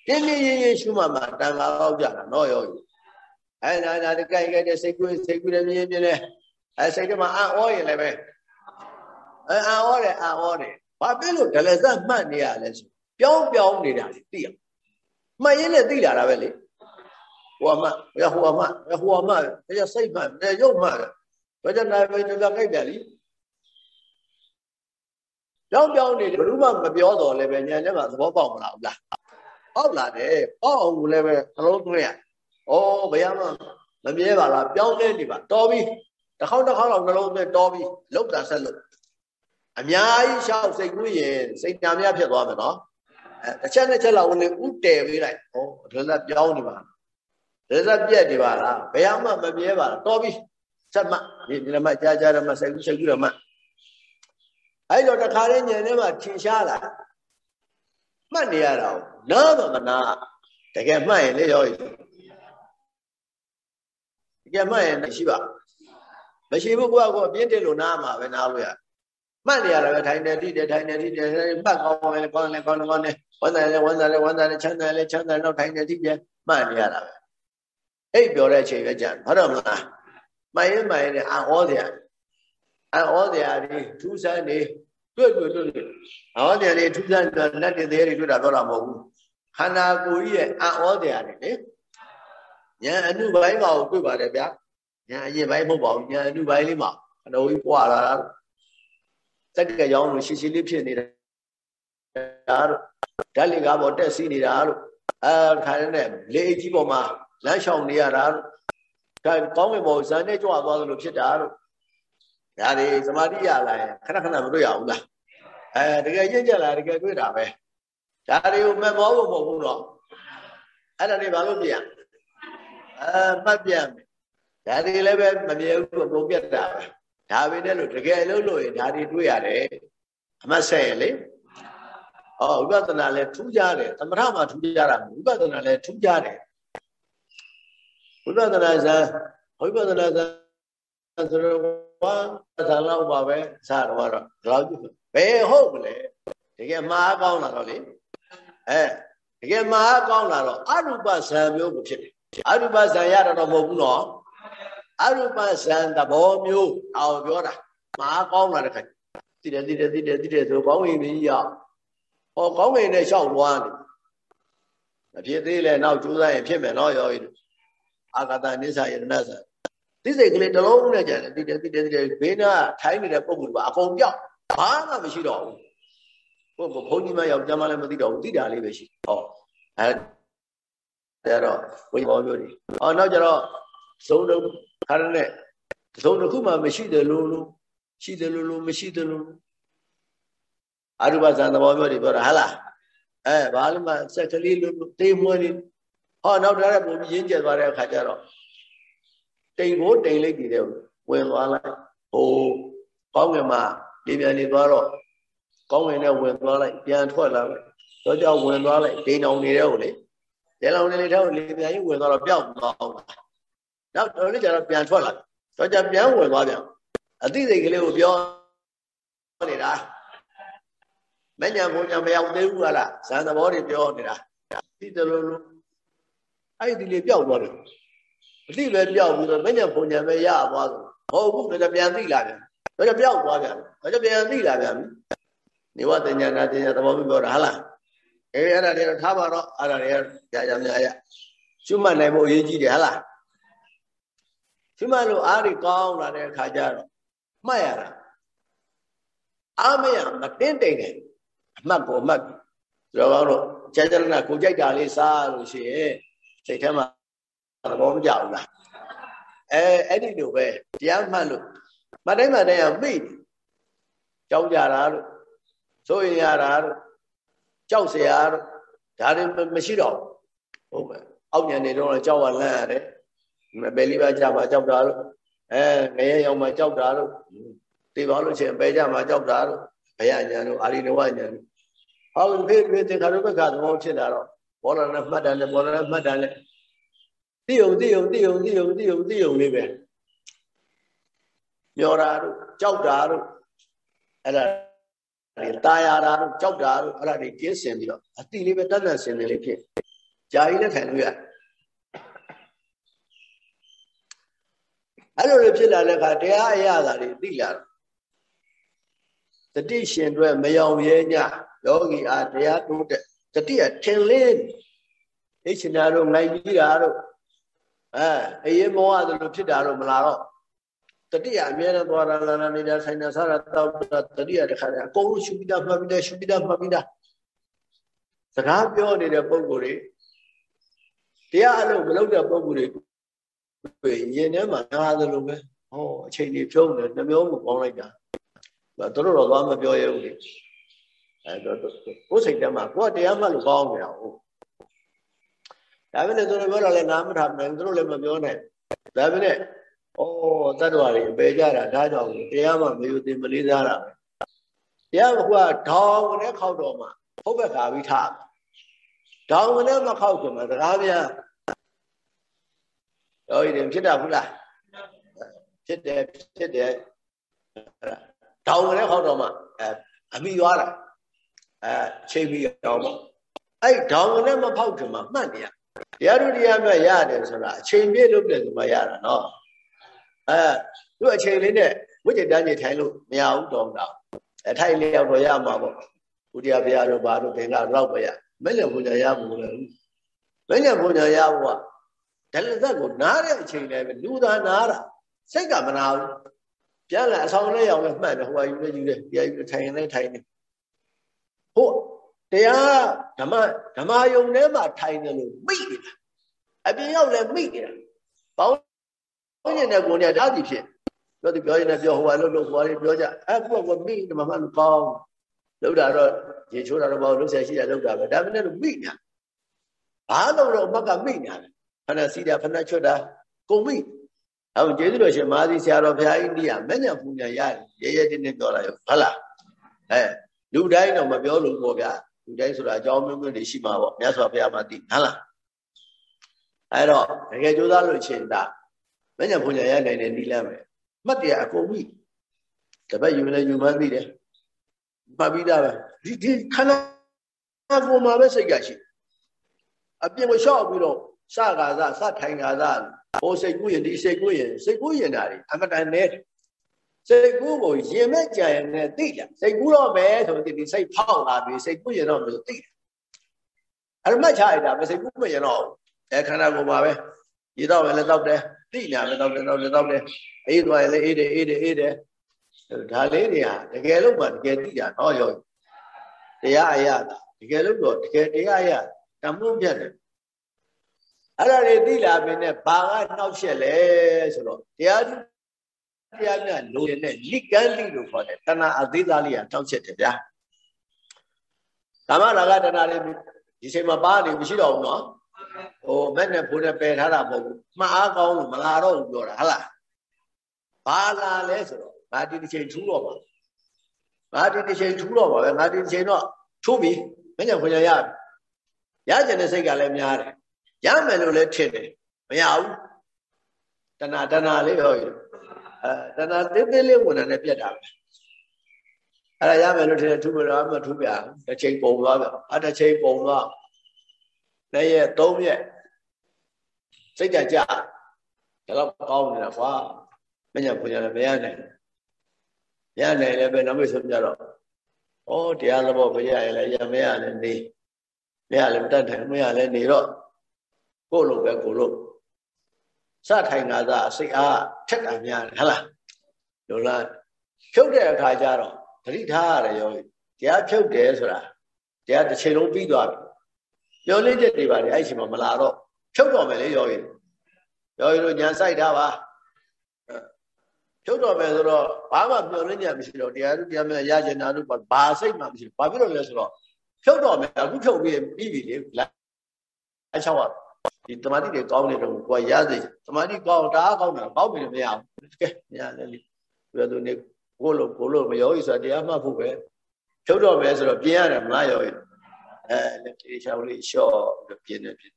တင်းတင်းရင်းရင်းရှုမှမှတန်ခါတော့ကြတာနော်ယောကြီးအဲနာနာတကြိုက်ကြတဲ့စိတ်ကူးစိတ်ကူးတဲ့မြင်းမြင်းနဲ့အဲစိတ်ကမှအံ့ဩရင်လည်းပဲအဲအံ့ဩတယ်အံ့ဩတယ်ဘာဖြစ်လို့ဒလဇတ်မှတ်နေရလဲဆိုပြောင်းပြောင်းနေတာလေသိရမှတ်ရင်းနဲ့သိလာတာပဲလေ ဟိုအမဘယ်ဟိုအမဘယ်ဟိုအမဘယ်စိတ်မှဘယ်ရုပ်မှဘယ်တနာဘယ်တနာကြိုက်တယ်လीပြောင်းပြောင်းနေတယ်ဘယ်သူမှမပြောတော့လည်းပဲညာထဲမှာသဘောပေါက်မလားဘူးလားပေါက်လာတယ်ပေါက်အောင်လည်းပဲသလုံးသွင်းရဩဘယ်မှမမြဲပါလားပြောင်းလဲနေပါတော်ပြီတစ်ခေါက်တစ်ခေါက်လောက်နှလုံးသွင်းတော်ပြီလောက်တာဆက်လို့အများကြီးရှောက်စိတ်ကူးရင်စိတ်နာများဖြစ်သွားမယ်နော်အဲတစ်ချက်တစ်ချက်လောက်ဝင်ဥတည်ပေးလိုက်ဩဒါလည်းပြောင်းနေပါ ရဇက်ပြက်နေပါလားဘယ်မှမမြဲပါလားတော်ပြီဆက်မဒီဒီမှာကြာကြာရမဆက်ကူးဆက်ကူးရမအဲ့တော့တခါလေးညင်ထဲမှာထင်ရှားလာမှတ်နေရတာနားမမနာတကယ်မှတ်ရင်လေရောတကယ်မှတ်ရင်ရှိပါမရှိဘူးကွာကိုအပြင်းတက်လို့နားမှာပဲနားလို့ရမှတ်နေရတာပဲထိုင်တယ်တိတယ်ထိုင်တယ်တိတယ်မှတ်ကောင်းတယ်ကောင်းတယ်ကောင်းတယ်ကောင်းတယ်ဝမ်းသာတယ်ဝမ်းသာတယ်ဝမ်းသာတယ်ချမ်းသာတယ်ချမ်းသာတယ်တော့ထိုင်တယ်တိတယ်မှတ်နေရတာပဲ အိပ်ပြောတဲ့အချိန်ပဲကြာဟုတ်တော့မလားမှန်ရင်မှန်ရင်အာဩစရာအာဩစရာဒီထူးဆန်းနေတွေ့တွေ့တွေ့တွေ့အာဩစရာတွေထူးဆန်းတယ်လက်တွေသေးတွေတွေ့တာတော့တာမဟုတ်ဘူးခန္ဓာကိုယ်ကြီးရဲ့အာဩစရာတွေလေညာအနုပိုင်းမှာကိုတွေ့ပါတယ်ဗျာညာအရင်ပိုင်းမဟုတ်ပါဘူးညာအနုပိုင်းလေးမှာအတော်ကြီးပွာလာတာတက်ကကြောင်းလို့ရှည်ရှည်လေးဖြစ်နေတာတို့ဓာတ်လင်ကားပေါ်တက်စီးနေတာတို့အဲခါနဲ့လေအကြီးပေါ်မှာ လမ်းလျှောက်နေရတာတို့ဒါကောင်းကင်ဘုံဇန်နဲ့ကြွသွားသလိုဖြစ်တာတို့ဒါတွေသမာဓိရလာရင်ခဏခဏမတွေ့ရဘူးလားအဲတကယ်ရင့်ကြလာတကယ်တွေ့တာပဲဒါတွေကိုမမောဖို့မဟုတ်ဘူးတော့အဲ့ဒါတွေဘာလို့ပြန်အဲမှတ်ပြန်မယ်ဒါတွေလည်းပဲမမြဲဘူးအကုန်ပြတ်တာပဲဒါပဲနဲ့လို့တကယ်လို့လို့ရင်ဒါတွေတွေ့ရတယ်အမှတ်ဆက်ရလေဩဝိပဿနာလည်းထူးခြားတယ်သမထမှာထူးခြားတာဝိပဿနာလည်းထူးခြားတယ် ဝိပဿနာဇာဝိပဿနာဇာဆိုတော့ဘာသာလောက်ပါပဲစတော့တော့ဒီလောက်ဘယ်ဟုတ်မလဲတကယ်မှားကောင်းလာတော့လေအဲတကယ်မှားကောင်းလာတော့အရူပဇံမျိုးကိုဖြစ်တယ်အရူပဇံရတော့မဟုတ်ဘူးနော်အရူပဇံသဘောမျိုးအော်ပြောတာမှားကောင်းလာတဲ့ခါတိတယ်တိတယ်တိတယ်တိတယ်ဆိုကောင်းဝင်ကြီးရဟောကောင်းဝင်နဲ့လျှောက်သွားတယ်မဖြစ်သေးလဲနောက်ကျိုးစားရင်ဖြစ်မယ်နော်ရောကြီး အာဂတနိစ္စယတနာဆိုသိစိတ်ကလေးတစ်လုံးနဲ့ကြတယ်တိတယ်တိတယ်တိတယ်ဘေးနာထိုင်းနေတဲ့ပုံစံကအကုန်ပြောက်ဘာမှမရှိတော့ဘူးဘုဘုန်းကြီးမယောက်ျားမလည်းမသိတော့ဘူးသိတာလေးပဲရှိဟောအဲဒါတော့ဘုန်းကြီးဘောမျိုးတွေဟောနောက်ကြတော့ဇုံတော့ခါရနဲ့ဇုံတစ်ခုမှမရှိတယ်လို့လို့ရှိတယ်လို့လို့မရှိတယ်လို့အရုပဇံသဘောမျိုးတွေပြောတာဟာလားအဲဘာလို့မှစက်ကလေးလို့တေးမွေးနေ ဟောနောက်တော့ပုံရင်းကျက်သွားတဲ့အခါကျတော့တိမ်ကိုတိမ်လိုက်တည်တယ်ဝင်သွားလိုက်ဟိုကောင်းငယ်မှာဒီပြန်နေသွားတော့ကောင်းငယ်နဲ့ဝင်သွားလိုက်ပြန်ထွက်လာလိုက်တော့ကြောက်ဝင်သွားလိုက်ဒိန်အောင်နေတဲ့ကိုလေဒိန်အောင်နေတဲ့ကိုလေပြန်ကြီးဝင်သွားတော့ပျောက်သွားအောင်နောက်တော့လည်းကျတော့ပြန်ထွက်လာတော့ကြပြန်ဝင်သွားပြန်အသိစိတ်ကလေးကိုပြောနေတာမညာဘုံညာမရောက်သေးဘူးလားဇန်သဘောတွေပြောနေတာသိတယ်လို့ အဲ့ဒီလေးပျောက်သွားတယ်အသိပဲပျောက်ပြီးတော့မညာဘုံညာပဲရသွားတယ်မဟုတ်ဘူးဒါပြန်သိလာပြန်ဒါကြပျောက်သွားပြန်ဒါကြပြန်သိလာပြန်နေဝတဉ္ညာနာတဉ္ညာသဘောပြောတာဟာလားအဲအဲ့ဒါတွေတော့ထားပါတော့အဲ့ဒါတွေကြာကြာများရရှုမှတ်နိုင်ဖို့အရေးကြီးတယ်ဟာလားရှုမှတ်လို့အားတွေကောင်းလာတဲ့အခါကျတော့မှတ်ရတာအားမရမတင်းတိမ်နဲ့အမှတ်ကိုအမှတ်ဆိုတော့တော့ကြာကြာနာကိုကြိုက်တာလေးစားလို့ရှိရင် စိတ်ထဲမှာသဘောမကျဘူးလားအဲအဲ့ဒီလိုပဲတရားမှတ်လို့မတိုင်းမတိုင်းအောင်မိကြောက်ကြတာလို့ဆိုရင်ရတာလို့ကြောက်เสียတို့ဒါတွေမရှိတော့ဟုတ်ပဲအောက်ညံနေတော့ကြောက်ရလန့်ရတယ်ဘယ်လေးပါကြမှာကြောက်တာလို့အဲငရဲရောက်မှာကြောက်တာလို့သိပါလို့ချင်းပဲကြမှာကြောက်တာလို့ဘယညာတို့အာရိနဝညာတို့ဟောဖေးဖေးတင်ခါတို့ဘက်ကသဘောဖြစ်တာတော့ ဘောလနဲ့မှတ်တယ်လေဘောလနဲ့မှတ်တယ်လေသိုံသိုံသိုံသိုံသိုံသိုံလေးပဲမျောတာတို့ကြောက်တာတို့အဲ့ဒါတွေตายရတာတို့ကြောက်တာတို့အဲ့ဒါတွေကင်းစင်ပြီးတော့အတိလေးပဲတတ်တတ်စင်နေလေးဖြစ်ကြာကြီးလည်းခံလို့ရအဲ့လိုတွေဖြစ်လာတဲ့အခါတရားအရသာတွေသိလာတော့တတိရှင်တွေမယောင်ရဲညယောဂီအားတရားတိုးတဲ့ တတိယထင်လင်းအိရှင်နာတို့ငိုင်ကြီးတာတို့အဲအေးမောရတယ်လို့ဖြစ်တာတော့မလားတော့တတိယအမြဲတမ်းသွားလာလာနေတာဆိုင်နေစားတာတောက်တာတတိယတစ်ခါတည်းအကုန်လုံးရှုပြီးသားမှတ်ပြီးသားရှုပြီးသားမှတ်ပြီးသားစကားပြောနေတဲ့ပုံကိုယ်တွေတရားအလုပ်မလုပ်တဲ့ပုံကိုယ်တွေရင်ထဲမှာနားသလိုပဲဟောအချိန်ကြီးဖြုံးတယ်နှမျိုးကိုပေါင်းလိုက်တာသူတို့တော့သွားမပြောရဘူးလေ အဲတော့ကိုယ်စိတ်ထဲမှာကိုယ်တရားမှတ်လို့ကောင်းနေတာဟုတ်ဒါပဲလေသူတို့ပြောတာလည်းနားမထားနိုင်သူတို့လည်းမပြောနိုင်ဒါပဲလေဩတတ္တဝါတွေအပေကြတာဒါကြောင့်တရားမှမယူသိမလေးစားတာပဲတရားကဒေါင်းနဲ့ခောက်တော့မှဟုတ်ဘက်ခါပြီးထားဒေါင်းနဲ့မခောက်ဆိုမှစကားပြန်တော့ဒီဖြစ်တာဘူးလားဖြစ်တယ်ဖြစ်တယ်ဒေါင်းနဲ့ခောက်တော့မှအဲအမိသွားတာ အဲချိန်ပြီးတော့ပေါ့အဲ့ဒေါင်းနဲ့မဖောက်ခင်မှာမှတ်နေရတရားတို့တရားမြတ်ရတယ်ဆိုတာအချိန်ပြည့်လို့ပြန်ဆိုမှရတာနော်အဲသူ့အချိန်လေးနဲ့ဝိจิตတန်းကြီးထိုင်လို့မရဘူးတော့တော့အထိုင်လေးရောက်တော့ရမှာပေါ့ဘုရားဘုရားတို့ဘာတို့ဘင်ကတော့ပဲရမဲ့လည်းဘုရားရဘူးလေမဲ့လည်းဘုရားရဘူးကဒလဇက်ကိုနားတဲ့အချိန်လေးပဲလူသားနားတာစိတ်ကမနာဘူးပြန်လာအဆောင်လေးရောက်လဲမှတ်တယ်ဟိုကယူနေယူတယ်တရားယူထိုင်နေထိုင်နေ ဟုတ်တရားဓမ္မဓမ္မယုံထဲမှာထိုင်တယ်လို့မိနေတာအပြင်ရောက်လဲမိနေတာပေါင်းပြောရင်လည်းကိုယ်နဲ့ဓာတ်စီဖြစ်ပြောသူပြောရင်လည်းပြောဟိုကလို့လို့ဟိုကလေးပြောကြအဲ့ကိုကမိဓမ္မမှလို့ကောင်းလောက်တာတော့ရေချိုးတာတော့ဘာလို့ဆက်ရှိတာလောက်တာပဲဒါပေမဲ့လို့မိညာဘာလို့တော့ဘက်ကမိညာလဲဖဏစီတာဖဏချွတ်တာကုန်မိအောင်ကျေးဇူးတော်ရှင်မာသီဆရာတော်ဘုရားအိန္ဒိယမညံပူညာရတယ်ရဲရဲတင်းတင်းပြောလာရောဟုတ်လားအဲ လူတိုင်းတော့မပြောလို့ပေါ့ဗျာလူတိုင်းဆိုတာအကြောင်းမျိုးမျိုးတွေရှိမှာပေါ့မြတ်စွာဘုရားမှသိဟုတ်လားအဲ့တော့တကယ်ကြိုးစားလို့ချင်းတာမညာဘုညာရနိုင်တဲ့နီလမ်းပဲမှတ်တယ်အကုန်ပြီတပတ်ယူလဲယူမှန်းသိတယ်မှတ်ပြီးသားပဲဒီဒီခန္ဓာကိုယ်မှာပဲစိတ်ကရှိအပြင်ကိုရှော့ပြီးတော့စကားစစထိုင်ကားစဟိုစိတ်ကူးရင်ဒီစိတ်ကူးရင်စိတ်ကူးရင်တာတွေအမတန်နဲ့ စိတ်ကူးကိုရင်မဲ့ကြံရနဲ့သိတယ်စိတ်ကူးတော့မယ်ဆိုရင်ဒီစိတ်ဖောက်လာပြီးစိတ်ကူးရင်တော့မလို့သိတယ်အရမတ်ချရတာပဲစိတ်ကူးမရင်တော့အဲခန္ဓာကိုယ်မှာပဲရေတော့ပဲလည်းတောက်တယ်သိညာပဲတောက်တယ်တောက်တယ်တောက်တယ်အေးသွားရင်လည်းအေးတယ်အေးတယ်အေးတယ်ဒါလေးတွေဟာတကယ်လို့မှတကယ်သိတာတော့ရောတရားအရတာတကယ်လို့တော့တကယ်တရားရတမှုပြတ်တယ်အဲ့ဒါတွေသိလာပြီနဲ့ဘာကနှောက်ရက်လဲဆိုတော့တရား တရားမြတ်လိုရတဲ့လိကန်းလိလို့ခေါ်တယ်တဏှာအသေးသားလေးကနှောက်ရက်တယ်ဗျာကာမရာဂတဏှာတွေဒီချိန်မှာပါနေမရှိတော့ဘူးနော်ဟိုမဲ့နဲ့ဘုန်းနဲ့ပယ်ထားတာမဟုတ်ဘူးမှားအားကောင်းလို့မလာတော့ဘူးပြောတာဟုတ်လားဘာလာလဲဆိုတော့ငါဒီတစ်ချိန်ထူးတော့ပါငါဒီတစ်ချိန်ထူးတော့ပါပဲငါဒီတစ်ချိန်တော့ထိုးပြီမညာခွင့်ရရရကျင်တဲ့စိတ်ကလည်းများတယ်ရမယ်လို့လည်းထင်တယ်မရဘူးတဏတဏလေးဟောရ အဲတဏတေးသေးလေးဝင်တယ်ပြတ်တာပဲအဲ့ဒါရမယ်လို့ထင်တယ်ထူးမလို့မထူးပြတစ်ချိန်ပုံသွားပြအတစ်ချိန်ပုံသွားနှစ်ရက်သုံးရက်စိတ်ကြကြဒါတော့ကောင်းနေတာကွာမညာခွင့်ရလည်းမရနိုင်ရနိုင်လည်းပဲနောက်ဆုံးကြတော့ဩတရားသဘောမရရင်လည်းရမရလည်းနေမရလည်းမတတ်တယ်မရလည်းနေတော့ကိုလိုပဲကိုလို စထိုင်ငါသာစိတ်အားထက်တာများတယ်ဟဟလားလိုလားဖြုတ်တဲ့အခါကျတော့သတိထားရတယ်ယောဂီတရားဖြုတ်တယ်ဆိုတာတရားတစ်ချိန်လုံးပြီးသွားပြီပြောလေးချက်တွေပါလေအဲ့ချိန်မှာမလာတော့ဖြုတ်တော်မယ်လေယောဂီယောဂီတို့ညာဆိုင်ထားပါဖြုတ်တော်မယ်ဆိုတော့ဘာမှပြောလို့ညမရှိတော့တရားသူတရားမဲ့ရကျင်တာတို့ဘာစိတ်မှမရှိဘူးဘာဖြစ်လို့လဲဆိုတော့ဖြုတ်တော်မယ်အခုဖြုတ်ပြီးပြီးပြီလေလိုက်အချောက် ဒီတမာတိတွေကောင်းနေတော့ကိုယ်ရစေတမာတိကောင်းတအားကောင်းတာကောင်းပြီမရဘူးကဲမရတယ်လေဘယ်သူနေကိုလို့ကိုလို့မရောဤဆိုတာတရားမှတ်ဖို့ပဲဖြုတ်တော်မယ်ဆိုတော့ပြင်ရတယ်မလားရောဤအဲလက်တေချောင်းလေးလျှော့ပြီးပြင်နေပြင်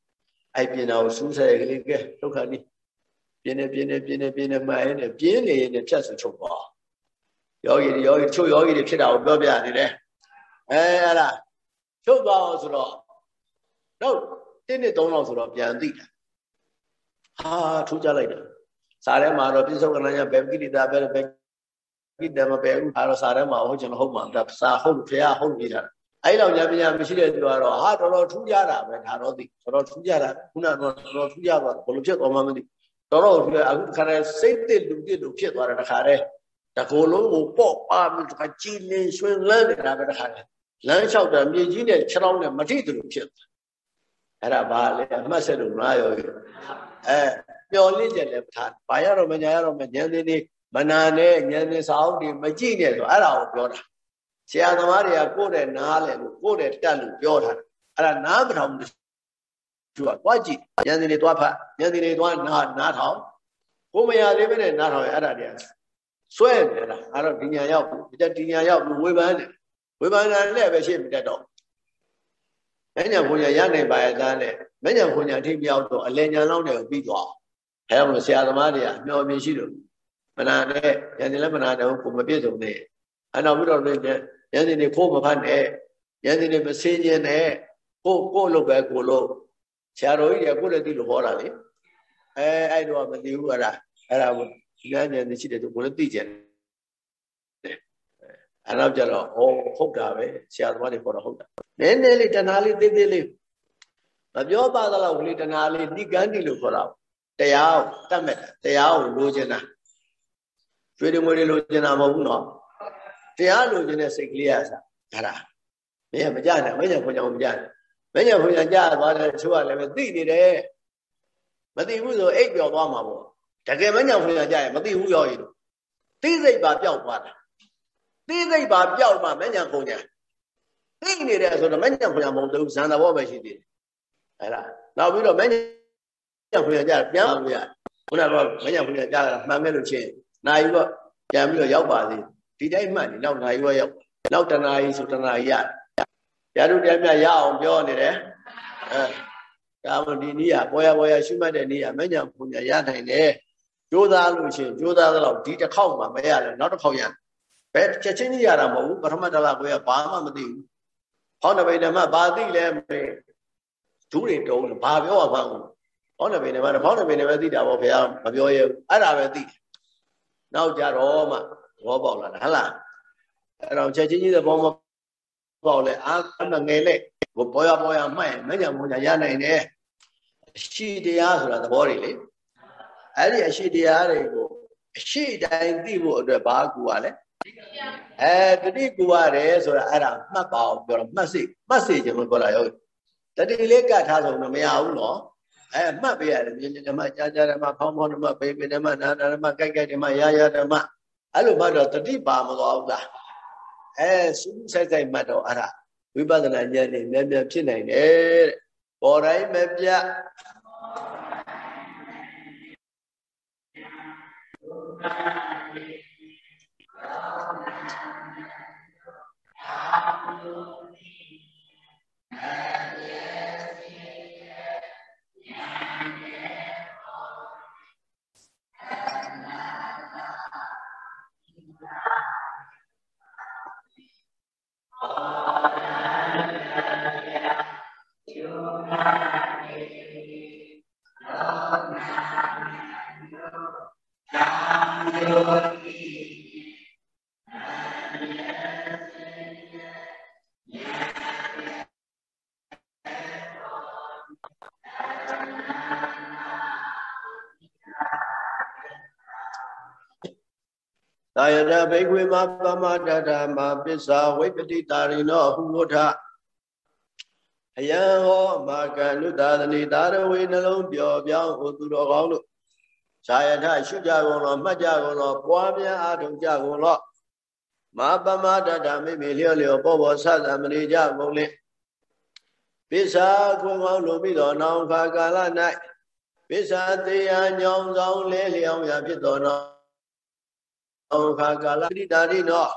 အဲ့ပြင်တာကိုစူးဆဲကလေးကဲဒုက္ခနိပြင်းနေပြင်းနေပြင်းနေပြင်းနေမှရင်ပြင်းနေရင်ဖြတ်စုချုပ်ပါယောဂီတွေယောဂီချုပ်ယောဂီတွေဖြစ်တာကိုပြောပြနေတယ်အဲအဲ့ဒါချုပ်သွားအောင်ဆိုတော့တော့ တင်းနှစ်သုံးလောက်ဆိုတော့ပြန်သိတာဟာထူးကြလိုက်တယ်စာထဲမှာတော့ပြစ္ဆုတ်ကဏ္ဍဘယ်ကိရိတာပဲဘယ်ကိတမပဲဘူးအဲ့တော့စာထဲမှာဟုတ်ကျွန်တော်ဟုတ်မှာဒါစာဟုတ်ဖះဟုတ်နေတာအဲ့လောက်ညာပညာမရှိတဲ့သူကတော့ဟာတော်တော်ထူးကြတာပဲဒါတော့သိတော်တော်ထူးကြတာခုနကတော့တော်တော်ထူးကြသွားဘယ်လိုဖြစ်သွားမှမသိတော်တော်အခုတခါတည်းစိတ်တစ်လူတစ်လူဖြစ်သွားတယ်တခါတည်းတကိုယ်လုံးကိုပေါ့ပါပြီးတခါကြည်လင်ရွှင်လန်းနေတာပဲတခါတည်းလမ်းလျှောက်တာမြေကြီးနဲ့ခြေထောက်နဲ့မထိတူဖြစ်သွား အဲ့ဒါဘာလဲအမှတ်ဆက်လို့မလားရောအဲပျော်လင့်ကြတယ်ထားဘာရတော့မညာရတော့မဉာဏ်သေးသေးမနာနဲ့ဉာဏ်သေးစာအုပ်တွေမကြည့်နဲ့ဆိုအဲ့ဒါကိုပြောတာဆရာသမားတွေကကိုယ့်တဲ့နားလဲလို့ကိုယ့်တဲ့တက်လို့ပြောတာအဲ့ဒါနားမထောင်ဘူးသူကသွားကြည့်ဉာဏ်စီတွေသွားဖတ်ဉာဏ်စီတွေသွားနားနားထောင်ကိုမရသေးပဲနဲ့နားထောင်ရအဲ့ဒါတွေကစွဲနေတာအဲ့တော့ဒီညာရောက်ဒီတက်ဒီညာရောက်ဝေဖန်တယ်ဝေဖန်တာလည်းပဲရှေ့မတက်တော့ မညာဘုံညာရနိုင်ပါရဲ့သားနဲ့မညာဘုံညာထိပြောက်တော့အလယ်ညာလောက်နဲ့ပြီးသွားအဲဒါမို့ဆရာသမားတွေကမျောမြင်ရှိလို့မနာနဲ့ဉာဏ်စီလည်းမနာတော့ကိုမပြည့်စုံနဲ့အနောက်ပြီးတော့ဉာဏ်စီတွေခိုးမဖတ်နဲ့ဉာဏ်စီတွေမစင်းခြင်းနဲ့ကိုကိုလို့ပဲကိုလို့ဆရာတော်ကြီးတွေကကိုယ်လည်းသိလို့ဟောတာလေအဲအဲ့တော့မသိဘူးအဲ့ဒါအဲ့ဒါကိုဉာဏ်ဉာဏ်ရှိတယ်သူကိုယ်လည်းသိကြတယ် အဲ့တော့ကျတော့ဟောဟုတ်တာပဲဆရာသမားတွေဟောတော့ဟုတ်တာနည်းနည်းလေးတဏှာလေးသေးသေးလေးမပြောပါသလောက်ကလေးတဏှာလေးနိကန်းတိလို့ခေါ်တာတရားတတ်မဲ့တရားကိုလိုချင်တာကျွေးတယ်မွေးတယ်လိုချင်တာမဟုတ်ဘူးနော်တရားလိုချင်တဲ့စိတ်ကလေးရစားဒါလားမင်းမကြနဲ့မင်းကခွန်ကြောင်မကြနဲ့မညာဘုရားကြားသွားတယ်သူကလည်းပဲသိနေတယ်မသိဘူးဆိုအိတ်ပြော်သွားမှာပေါ့တကယ်မညာဘုရားကြားရင်မသိဘူးရောရင်သိစိတ်ပါပျောက်သွားတာ သိစိတ်ပါပျောက်မှမညာဘုရားသိနေတယ်ဆိုတော့မညာဘုရားမဟုတ်ဘူးဇန်တဘောပဲရှိသေးတယ်အဲ့ဒါနောက်ပြီးတော့မညာဘုရားကြားပြန်လို့ရခုနကမညာဘုရားကြားတာမှန်မဲ့လို့ချင်းနိုင်ပြီးတော့ပြန်ပြီးတော့ရောက်ပါသေးဒီတိုင်းမှတ်နေနောက်နိုင်ရောရောက်နောက်တနာရီဆိုတနာရီရတယ်ရာထုတရားမြတ်ရအောင်ပြောနေတယ်အဲဒါမှဒီနည်းကပေါ်ရပေါ်ရရှုမှတ်တဲ့နည်းကမညာပူညာရနိုင်တယ်ကြိုးစားလို့ရှိရင်ကြိုးစားသလောက်ဒီတစ်ခေါက်မှမရလဲနောက်တစ်ခေါက်ရ ဘယ်ချက်ချင်းကြီးရတာမဟုတ်ဘူးပထမတလားကိုရဘာမှမသိဘူးဟောင်းတပိန်ဓမ္မဘာသိလဲမေဒူးတွေတုံးဘာပြောရမှာဘူးဟောင်းတပိန်ဓမ္မဟောင်းတပိန်ဓမ္မသိတာပေါ့ဘုရားမပြောရဘူးအဲ့ဒါပဲသိနောက်ကြတော့မှသဘောပေါက်လာတာဟဟလားအဲ့တော့ချက်ချင်းကြီးတဲ့ဘောမပေါ့လေအာမငယ်နဲ့ကိုပေါ်ရပေါ်ရမှတ်ရင်မညာမညာရနိုင်တယ်ရှိတရားဆိုတာသဘောတွေလေအဲ့ဒီအရှိတရားတွေကိုအရှိတိုင်းသိဖို့အတွက်ဘာကူရလဲ အဲတတိကူရတယ်ဆိုတာအဲ့ဒါမှတ်ပါအောင်ပြောတော့မှတ်စိမှတ်စိခြင်းလို့ပြောတာရောတတိလေးကတ်ထားဆုံးတော့မရဘူးနော်အဲမှတ်ပေးရတယ်မြင်ဓမ္မကြာကြာဓမ္မဖောင်းဖောင်းဓမ္မဘေဘေဓမ္မနာနာဓမ္မကြိုက်ကြိုက်ဓမ္မရာရာဓမ္မအဲ့လိုမှတော့တတိပါမသွားဘူးလားအဲစူးဆိုင်ဆိုင်မှတ်တော့အဲ့ဒါဝိပဿနာဉာဏ်နဲ့မြန်မြန်ဖြစ်နိုင်တယ်တဲ့ပေါ်တိုင်းမပြတ် သာယတဘိကွေမပမတတမပစ္စာဝိပတိတာရိနောဟုဝဋ္ဌအယံဟောမာကန္နုသာသနိသာရဝေနှလုံးပျော်ပြောင်းဟိုသူတော်ကောင်းတို့ဇာယထရှုကြကုန်လောမှတ်ကြကုန်လောပွားများအားထုတ်ကြကုန်လောမပမတတမိမိလျော့လျော့ပေါ်ပေါ်ဆသမဏေကြကုန်လေပစ္စာခွန်ကောင်းလိုပြီးတော့နောင်ခါကာလ၌ပစ္စာတရားညောင်းဆောင်လဲလျောင်းရာဖြစ်တော်နောအောင် ခါကာလတိတာရိနော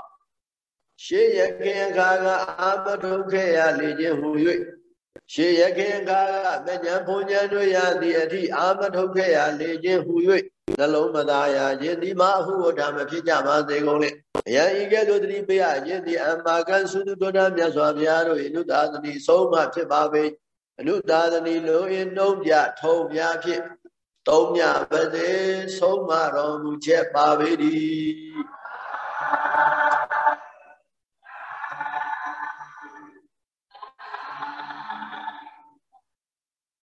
ရှေးရခင်အခါကအာမထုတ်ခဲ့ရလေခြင်းဟူ၍ရှေးရခင်အခါကမဉ္ဇဉ်ဘုံဉဏ်တို့ရသည့်အထိအာမထုတ်ခဲ့ရလေခြင်းဟူ၍နှလုံးမသားရခြင်းဒီမှာအဟုဝတ္တမဖြစ်ကြပါစေကုန်လေအယံဤကဲ့သို့တတိပေးရခြင်းဒီအမာကန်သုတ္တတော်မြတ်စွာဘုရားတို့၏အနုသာသတိဆုံးမဖြစ်ပါပေအနုသာသတိလိုအင်းနှုံးပြထုံပြဖြစ် သုံးမြပါစေဆုံးမတော်မူချက်ပါပေ၏